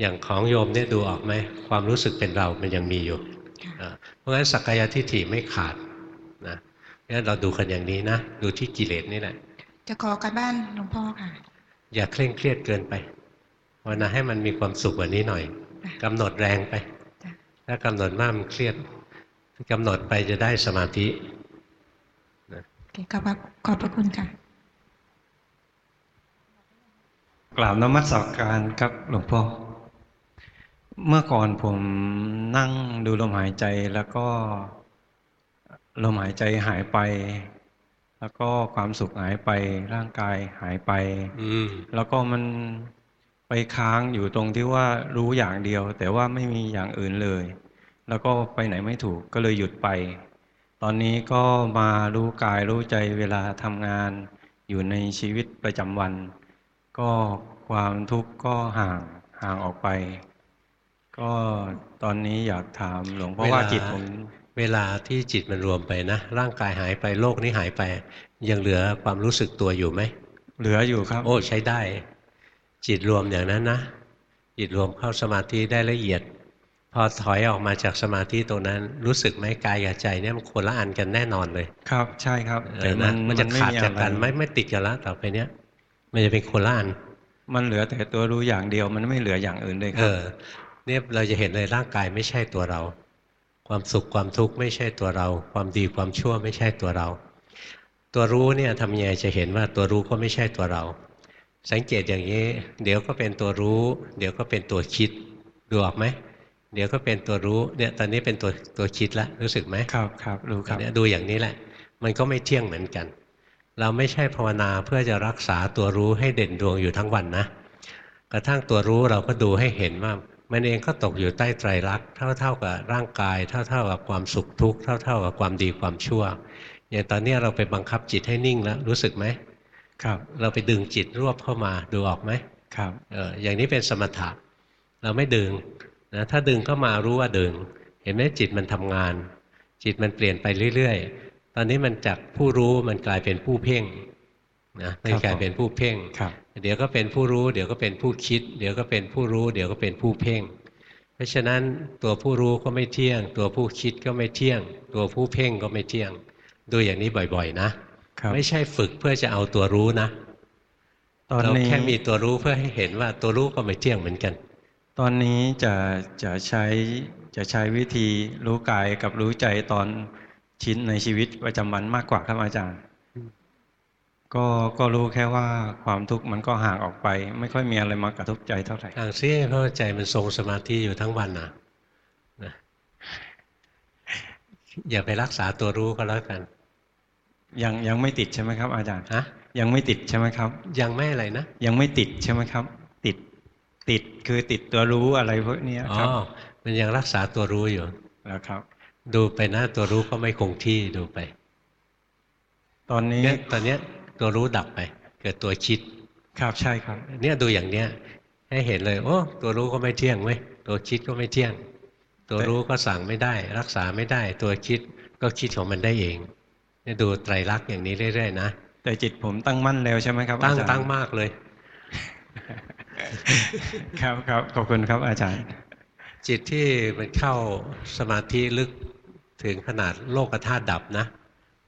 อย่างของโยมเนี่ยดูออกไหมความรู้สึกเป็นเรามันยังมีอยู่อ่าเพราะฉะนั้นสักกายทิฏฐิไม่ขาดนะงั้นเราดูกันอย่างนี้นะดูที่กิเลสนี่แหละจะขอการบ้านหลวงพ่อค่ะ อย่าเคร่งเครียดเกินไปภาวนาให้มันมีความสุขกว่านี้หน่อย กำหนดแรงไป ถ้ากำหนดมากมันเครียดกำหนดไปจะได้สมาธิโอเคขอบพระขอบพระคุณค่ะกราบนมัสการครับหลวงพ่อ เมื่อก่อนผมนั่งดูลมหายใจแล้วก็ลมหายใจหายไป แล้วก็ความสุขหายไปร่างกายหายไปอืมแล้วก็มัน ไปค้างอยู่ตรงที่ว่ารู้อย่างเดียว แต่ว่าไม่มีอย่างอื่นเลย แล้วก็ไปไหนไม่ถูกก็เลยหยุดไป ตอนนี้ก็มารู้กายรู้ใจเวลาทำงานอยู่ในชีวิตประจำวัน ก็ความทุกข์ก็ห่างห่างออกไป ก็ตอนนี้อยากถามหลวงพ่อว่าจิตผมเวลาที่จิตมันรวมไปนะ ร่างกายหายไปโลกนี้หายไป ยังเหลือความรู้สึกตัวอยู่ไหม เหลืออยู่ครับ โอ้ใช้ได้ จิตรวมอย่างนั้นนะ จิตรวมเข้าสมาธิได้ละเอียด พอถอยออกมาจากสมาธิตรงนั้น รู้สึกไหมกายกับใจเนี่ยมันคนละอันกันแน่นอนเลย ครับ ใช่ครับเอแต่อมันะนมันจะไขาดจากกันอะรไม่ไม่ติดกันละต่อไปเนี้ย มันจะเป็นคนละอันมันเหลือแต่ตัวรู้อย่างเดียวมันไม่เหลืออย่างอื่นเลยคเอรับอเนี่ยเราจะเห็นเลยร่างกายไม่ใช่ตัวเรา ความสุขความทุกข์ไม่ใช่ตัวเรา ความดีความชั่วไม่ใช่ตัวเรา ตัวรู้เนี่ยทำยังไงจะเห็นว่าตัวรู้ก็ไม่ใช่ตัวเรา สังเกตอย่างนี้ เดี๋ยวก็เป็นตัวรู้ เดี๋ยวก็เป็นตัวคิดดูออกไหมเดี๋ยวก็เป็นตัวรู้เนี่ยตอนนี้เป็นตัวตัวคิดแล้วรู้สึกไหมครับครับรู้ครับเนี่ยดูอย่างนี้แหละ มันก็ไม่เที่ยงเหมือนกัน เราไม่ใช่ภาวนาเพื่อจะรักษาตัวรู้ให้เด่นดวงอยู่ทั้งวันนะ กระทั่งตัวรู้เราก็ดูให้เห็นว่า มันเองก็ตกอยู่ใต้ไตรลักษณ์เท่าๆกับร่างกาย เท่าๆกับความสุขทุกข์เท่าๆกับความดีความชั่วอย่างตอนนี้เราไปบังคับจิตให้นิ่งแล้วรู้สึกไหม ครับ เราไปดึงจิตรวบเข้ามาดูออกไหมครับเอออย่างนี้เป็นสมถะเราไม่ดึงนะถ้าดึงเข้ามารู้ว่าดึง เห็นไหมจิตมันทำงาน จิตมันเปลี่ยนไปเรื่อยๆ ตอนนี้มันจากผู้รู้มันกลายเป็นผู้เพ่งนะมันกลายเป็นผู้เพ่งครับเดี๋ยวก็เป็นผู้รู้ เดี๋ยวก็เป็นผู้คิด เดี๋ยวก็เป็นผู้รู้ เดี๋ยวก็เป็นผู้เพ่ง เพราะฉะนั้นตัวผู้รู้ก็ไม่เที่ยง ตัวผู้คิดก็ไม่เที่ยง ตัวผู้เพ่งก็ไม่เที่ยง ดูอย่างนี้บ่อยๆ นะครับ ไม่ใช่ฝึกเพื่อจะเอาตัวรู้นะตอนเรานี้แค่มีตัวรู้เพื่อให้เห็นว่าตัวรู้ก็ไม่เที่ยงเหมือนกัน ตอนนี้จะจะใช้จะใช้วิธีรู้กายกับรู้ใจตอนชิ้นในชีวิตประจำวันมากกว่าครับอาจารย์ ก็ก็รู้แค่ว่าความทุกข์มันก็ห่างออกไป ไม่ค่อยมีอะไรมากระทบใจเท่าไหร่ทางซี่เพราะว่าใจมันทรงสมาธิอยู่ทั้งวันนะนะอย่าไปรักษาตัวรู้ก็แล้วกัน ยังยังไม่ติดใช่ไหมครับ อาจารย์ฮะยังไม่ติดใช่ไหมครับ ยังไม่อะไรนะยังไม่ติดใช่ไหมครับ ติดติดคือติดตัวรู้อะไรพวกเนี้ยอ๋ครับอมันยังรักษาตัวรู้อยู่แล้วครับ ดูไปนะตัวรู้ก็ไม่คงที่ดูไป ตอนนี้เนี่ยตอนเนี้ยตัวรู้ดับไป เกิดตัวคิดครับใช่ครับ เนี่ยดูอย่างเนี้ยให้เห็นเลยโอ้ตัวรู้ก็ไม่เที่ยงเว้ยตัวคิดก็ไม่เที่ยง ตัวรู้ก็สั่งไม่ได้ รักษาไม่ได้ ตัวคิดก็คิดของมันได้เอง เนี่ยดูไตรลักษณ์อย่างนี้เรื่อยๆนะแต่จิตผมตั้งมั่นแล้วใช่ไหมครับตั้งอาจารย์ตั้งมากเลย ครับครับขอบคุณครับอาจารย์ จิตที่มันเข้าสมาธิลึกถึงขนาดโลกธาตุดับนะ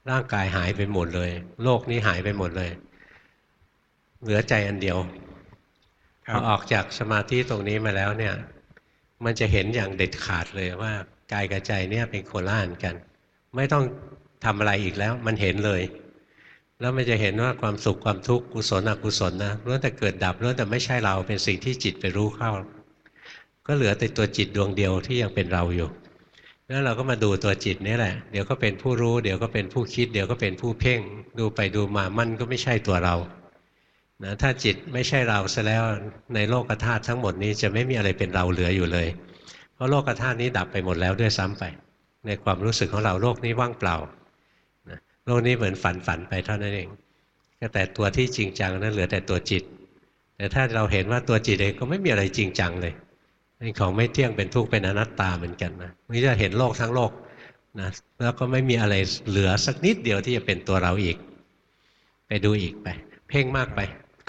ร่างกายหายไปหมดเลย โลกนี้หายไปหมดเลย เหลือใจอันเดียวพอออกจากสมาธิตรงนี้มาแล้วเนี่ย มันจะเห็นอย่างเด็ดขาดเลยว่ากายกับใจเนี่ยเป็นโคนละอันกัน ไม่ต้อง ทำอะไรอีกแล้ว มันเห็นเลย แล้วมันจะเห็นว่าความสุขความทุกข์กุศลอกุศลนะล้วนแต่เกิดดับล้วนแต่ไม่ใช่เราเป็นสิ่งที่จิตไปรู้เข้า ก็เหลือแต่ตัวจิตดวงเดียวที่ยังเป็นเราอยู่แล้วเราก็มาดูตัวจิตนี่แหละ เดี๋ยวก็เป็นผู้รู้ เดี๋ยวก็เป็นผู้คิด เดี๋ยวก็เป็นผู้เพ่ง ดูไปดูมามันก็ไม่ใช่ตัวเรานะถ้าจิตไม่ใช่เราซะแล้วในโลกธาตุทั้งหมดนี้จะไม่มีอะไรเป็นเราเหลืออยู่เลย เพราะโลกธาตุนี้ดับไปหมดแล้วด้วยซ้ำไป ในความรู้สึกของเราโลกนี้ว่างเปล่า โลกนี้เหมือนฝันฝันไปเท่านั้นเองก็แต่ตัวที่จริงจังนั้นเหลือแต่ตัวจิต แต่ถ้าเราเห็นว่าตัวจิตเองก็ไม่มีอะไรจริงจังเลยเป็นของไม่เที่ยงเป็นทุกข์เป็นอนัตตาเหมือนกันนะนี่จะเห็นโลกทั้งโลกนะแล้วก็ไม่มีอะไรเหลือสักนิดเดียวที่จะเป็นตัวเราอีก ไปดูอีกไป เพ่งมากไป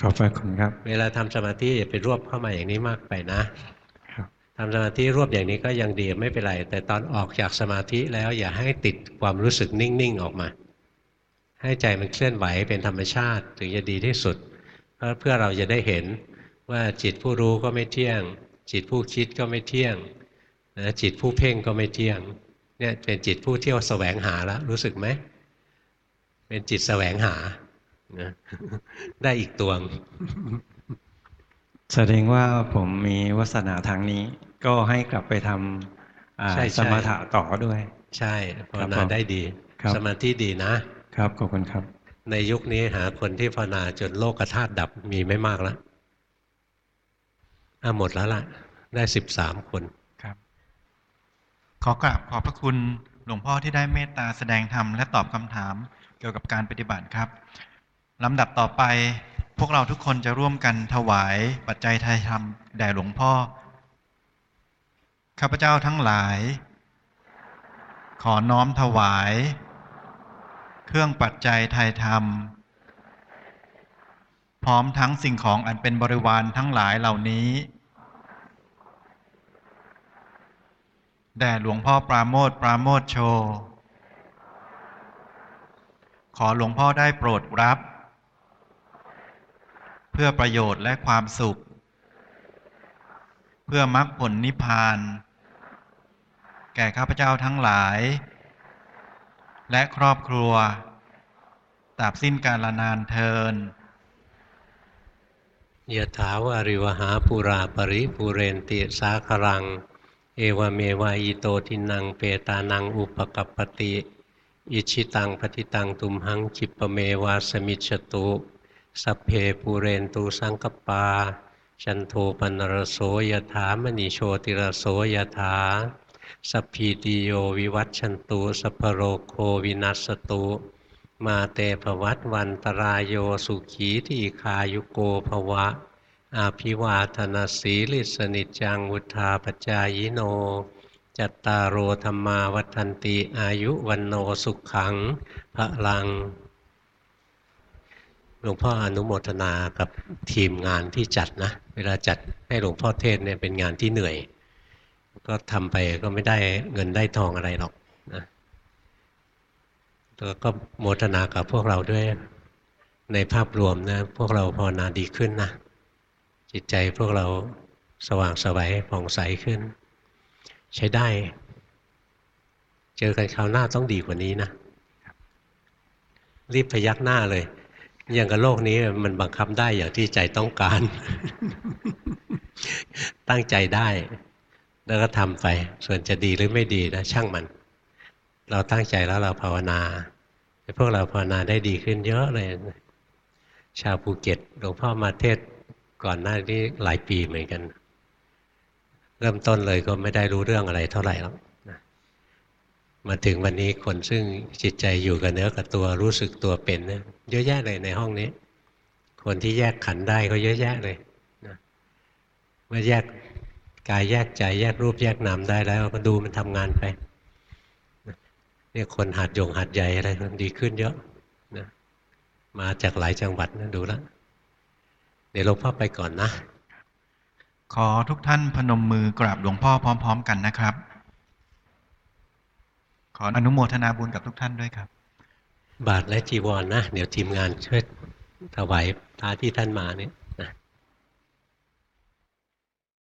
ขอบพระคุณครับ เวลาทำสมาธิอย่าไปรวบเข้ามาอย่างนี้มากไปนะทำสมาธิรวบอย่างนี้ก็ยังดีไม่เป็นไร แต่ตอนออกจากสมาธิแล้วอย่าให้ติดความรู้สึกนิ่งๆออกมา ให้ใจมันเคลื่อนไหวเป็นธรรมชาติ ถึงจะดีที่สุด เพราะเพื่อเราจะได้เห็นว่าจิตผู้รู้ก็ไม่เที่ยง จิตผู้คิดก็ไม่เที่ยงนะจิตผู้เพ่งก็ไม่เที่ยงเนี่ยเป็นจิตผู้เที่ยวแสวงหาแล้วรู้สึกไหมเป็นจิตแสวงหานะได้อีกตวง แสดงว่าผมมีวาสนาทางนี้ ก็ให้กลับไปทำอ่าใช่ใช่สมถะต่อด้วย ใช่ภาวครันาบผมได้ดีครับสมาธิดีนะ ครับขอบคุณครับ ในยุคนี้หาคนที่ภาวนาจนโลกธาตุดับมีไม่มากแล้วอะหมดแล้วล่ะ ได้สิบสามคนขอกราบขอบพระคุณหลวงพ่อที่ได้เมตตาแสดงธรรมและตอบคำถามเกี่ยวกับการปฏิบัติครับลำดับต่อไป พวกเราทุกคนจะร่วมกันถวายปัจจัยไทยธรรมแด่หลวงพ่อข้าพเจ้าทั้งหลาย ขอน้อมถวาย เครื่องปัจจัยไทยธรรม พร้อมทั้งสิ่งของอันเป็นบริวารทั้งหลายเหล่านี้ แด่หลวงพ่อปราโมทปราโมทโช ขอหลวงพ่อได้โปรดรับ เพื่อประโยชน์และความสุข เพื่อมรรคผลนิพพาน แก่ข้าพเจ้าทั้งหลาย และครอบครัวตราบสิ้นกาลนานเทินยะถาวาริวหาปุราปริปุเรนติสาครัง เอวเมวะอิโตทินนังเปตานังอุปกัปปติ อิจฉิตังปัตถิตังตุมหัง ขิปปเมวะ สมิชฌตุสัพเพปูเรนตุ สังกัปปาจันโทปัณณรโสยถามณิ โชติรโสยถา สัพพีติโยวิวัชชันตุสัพพโรโควินัสสตุ มาเตภวัตวันตราโยสุขีทีฆายุโกภวะ อาภิวาธนาสีลิสนิจังวุธาปจายโน จัตตารโอธรรมาวัฏันติอายุวันโนสุขังพระลังหลวงพ่ออนุโมทนากับทีมงานที่จัดนะ เวลาจัดให้หลวงพ่อเทศเนี่ยเป็นงานที่เหนื่อย ก็ทำไปก็ไม่ได้เงินได้ทองอะไรหรอกนะแล้วก็โมทนากับพวกเราด้วยในภาพรวมนะ พวกเราภาวนาดีขึ้นนะ จิตใจพวกเราสว่างสวัยผ่องใสขึ้น ใช้ได้ เจอกันคราวหน้าต้องดีกว่านี้นะ รีบพยักหน้าเลย อย่างกับโลกนี้มันบังคับได้อย่างที่ใจต้องการ ตั้งใจได้ แล้วก็ทำไป ส่วนจะดีหรือไม่ดีนะช่างมัน เราตั้งใจแล้วเราภาวนาพวกเราภาวนาได้ดีขึ้นเยอะเลย ชาวภูเก็ตหลวงพ่อมาเทศก่อนหน้านี้หลายปีเหมือนกัน เริ่มต้นเลยก็ไม่ได้รู้เรื่องอะไรเท่าไหร่หรอกมาถึงวันนี้คนซึ่งจิตใจอยู่กับเนื้อกับตัวรู้สึกตัวเป็นเนี่ยเยอะแยะเลยในห้องนี้ คนที่แยกขันได้ก็เยอะแยะเลยนะเมื่อแยก กายแยกใจแยกรูปแยกนามได้แล้วก็ดูมันทำงานไปนะเนี่ยคนหัดยงหัดใหญ่อะไรมันดีขึ้นเยอะนะมาจากหลายจังหวัดนะดูแล้วเดี๋ยวหลวงพ่อไปก่อนนะ ขอทุกท่านพนมมือกราบหลวงพ่อพร้อม ๆ กันนะครับ ขออนุโมทนาบุญกับทุกท่านด้วยครับ บาทและจีวรนนะ เดี๋ยวทีมงานช่วยถวายพระที่ท่านมาเนี่ย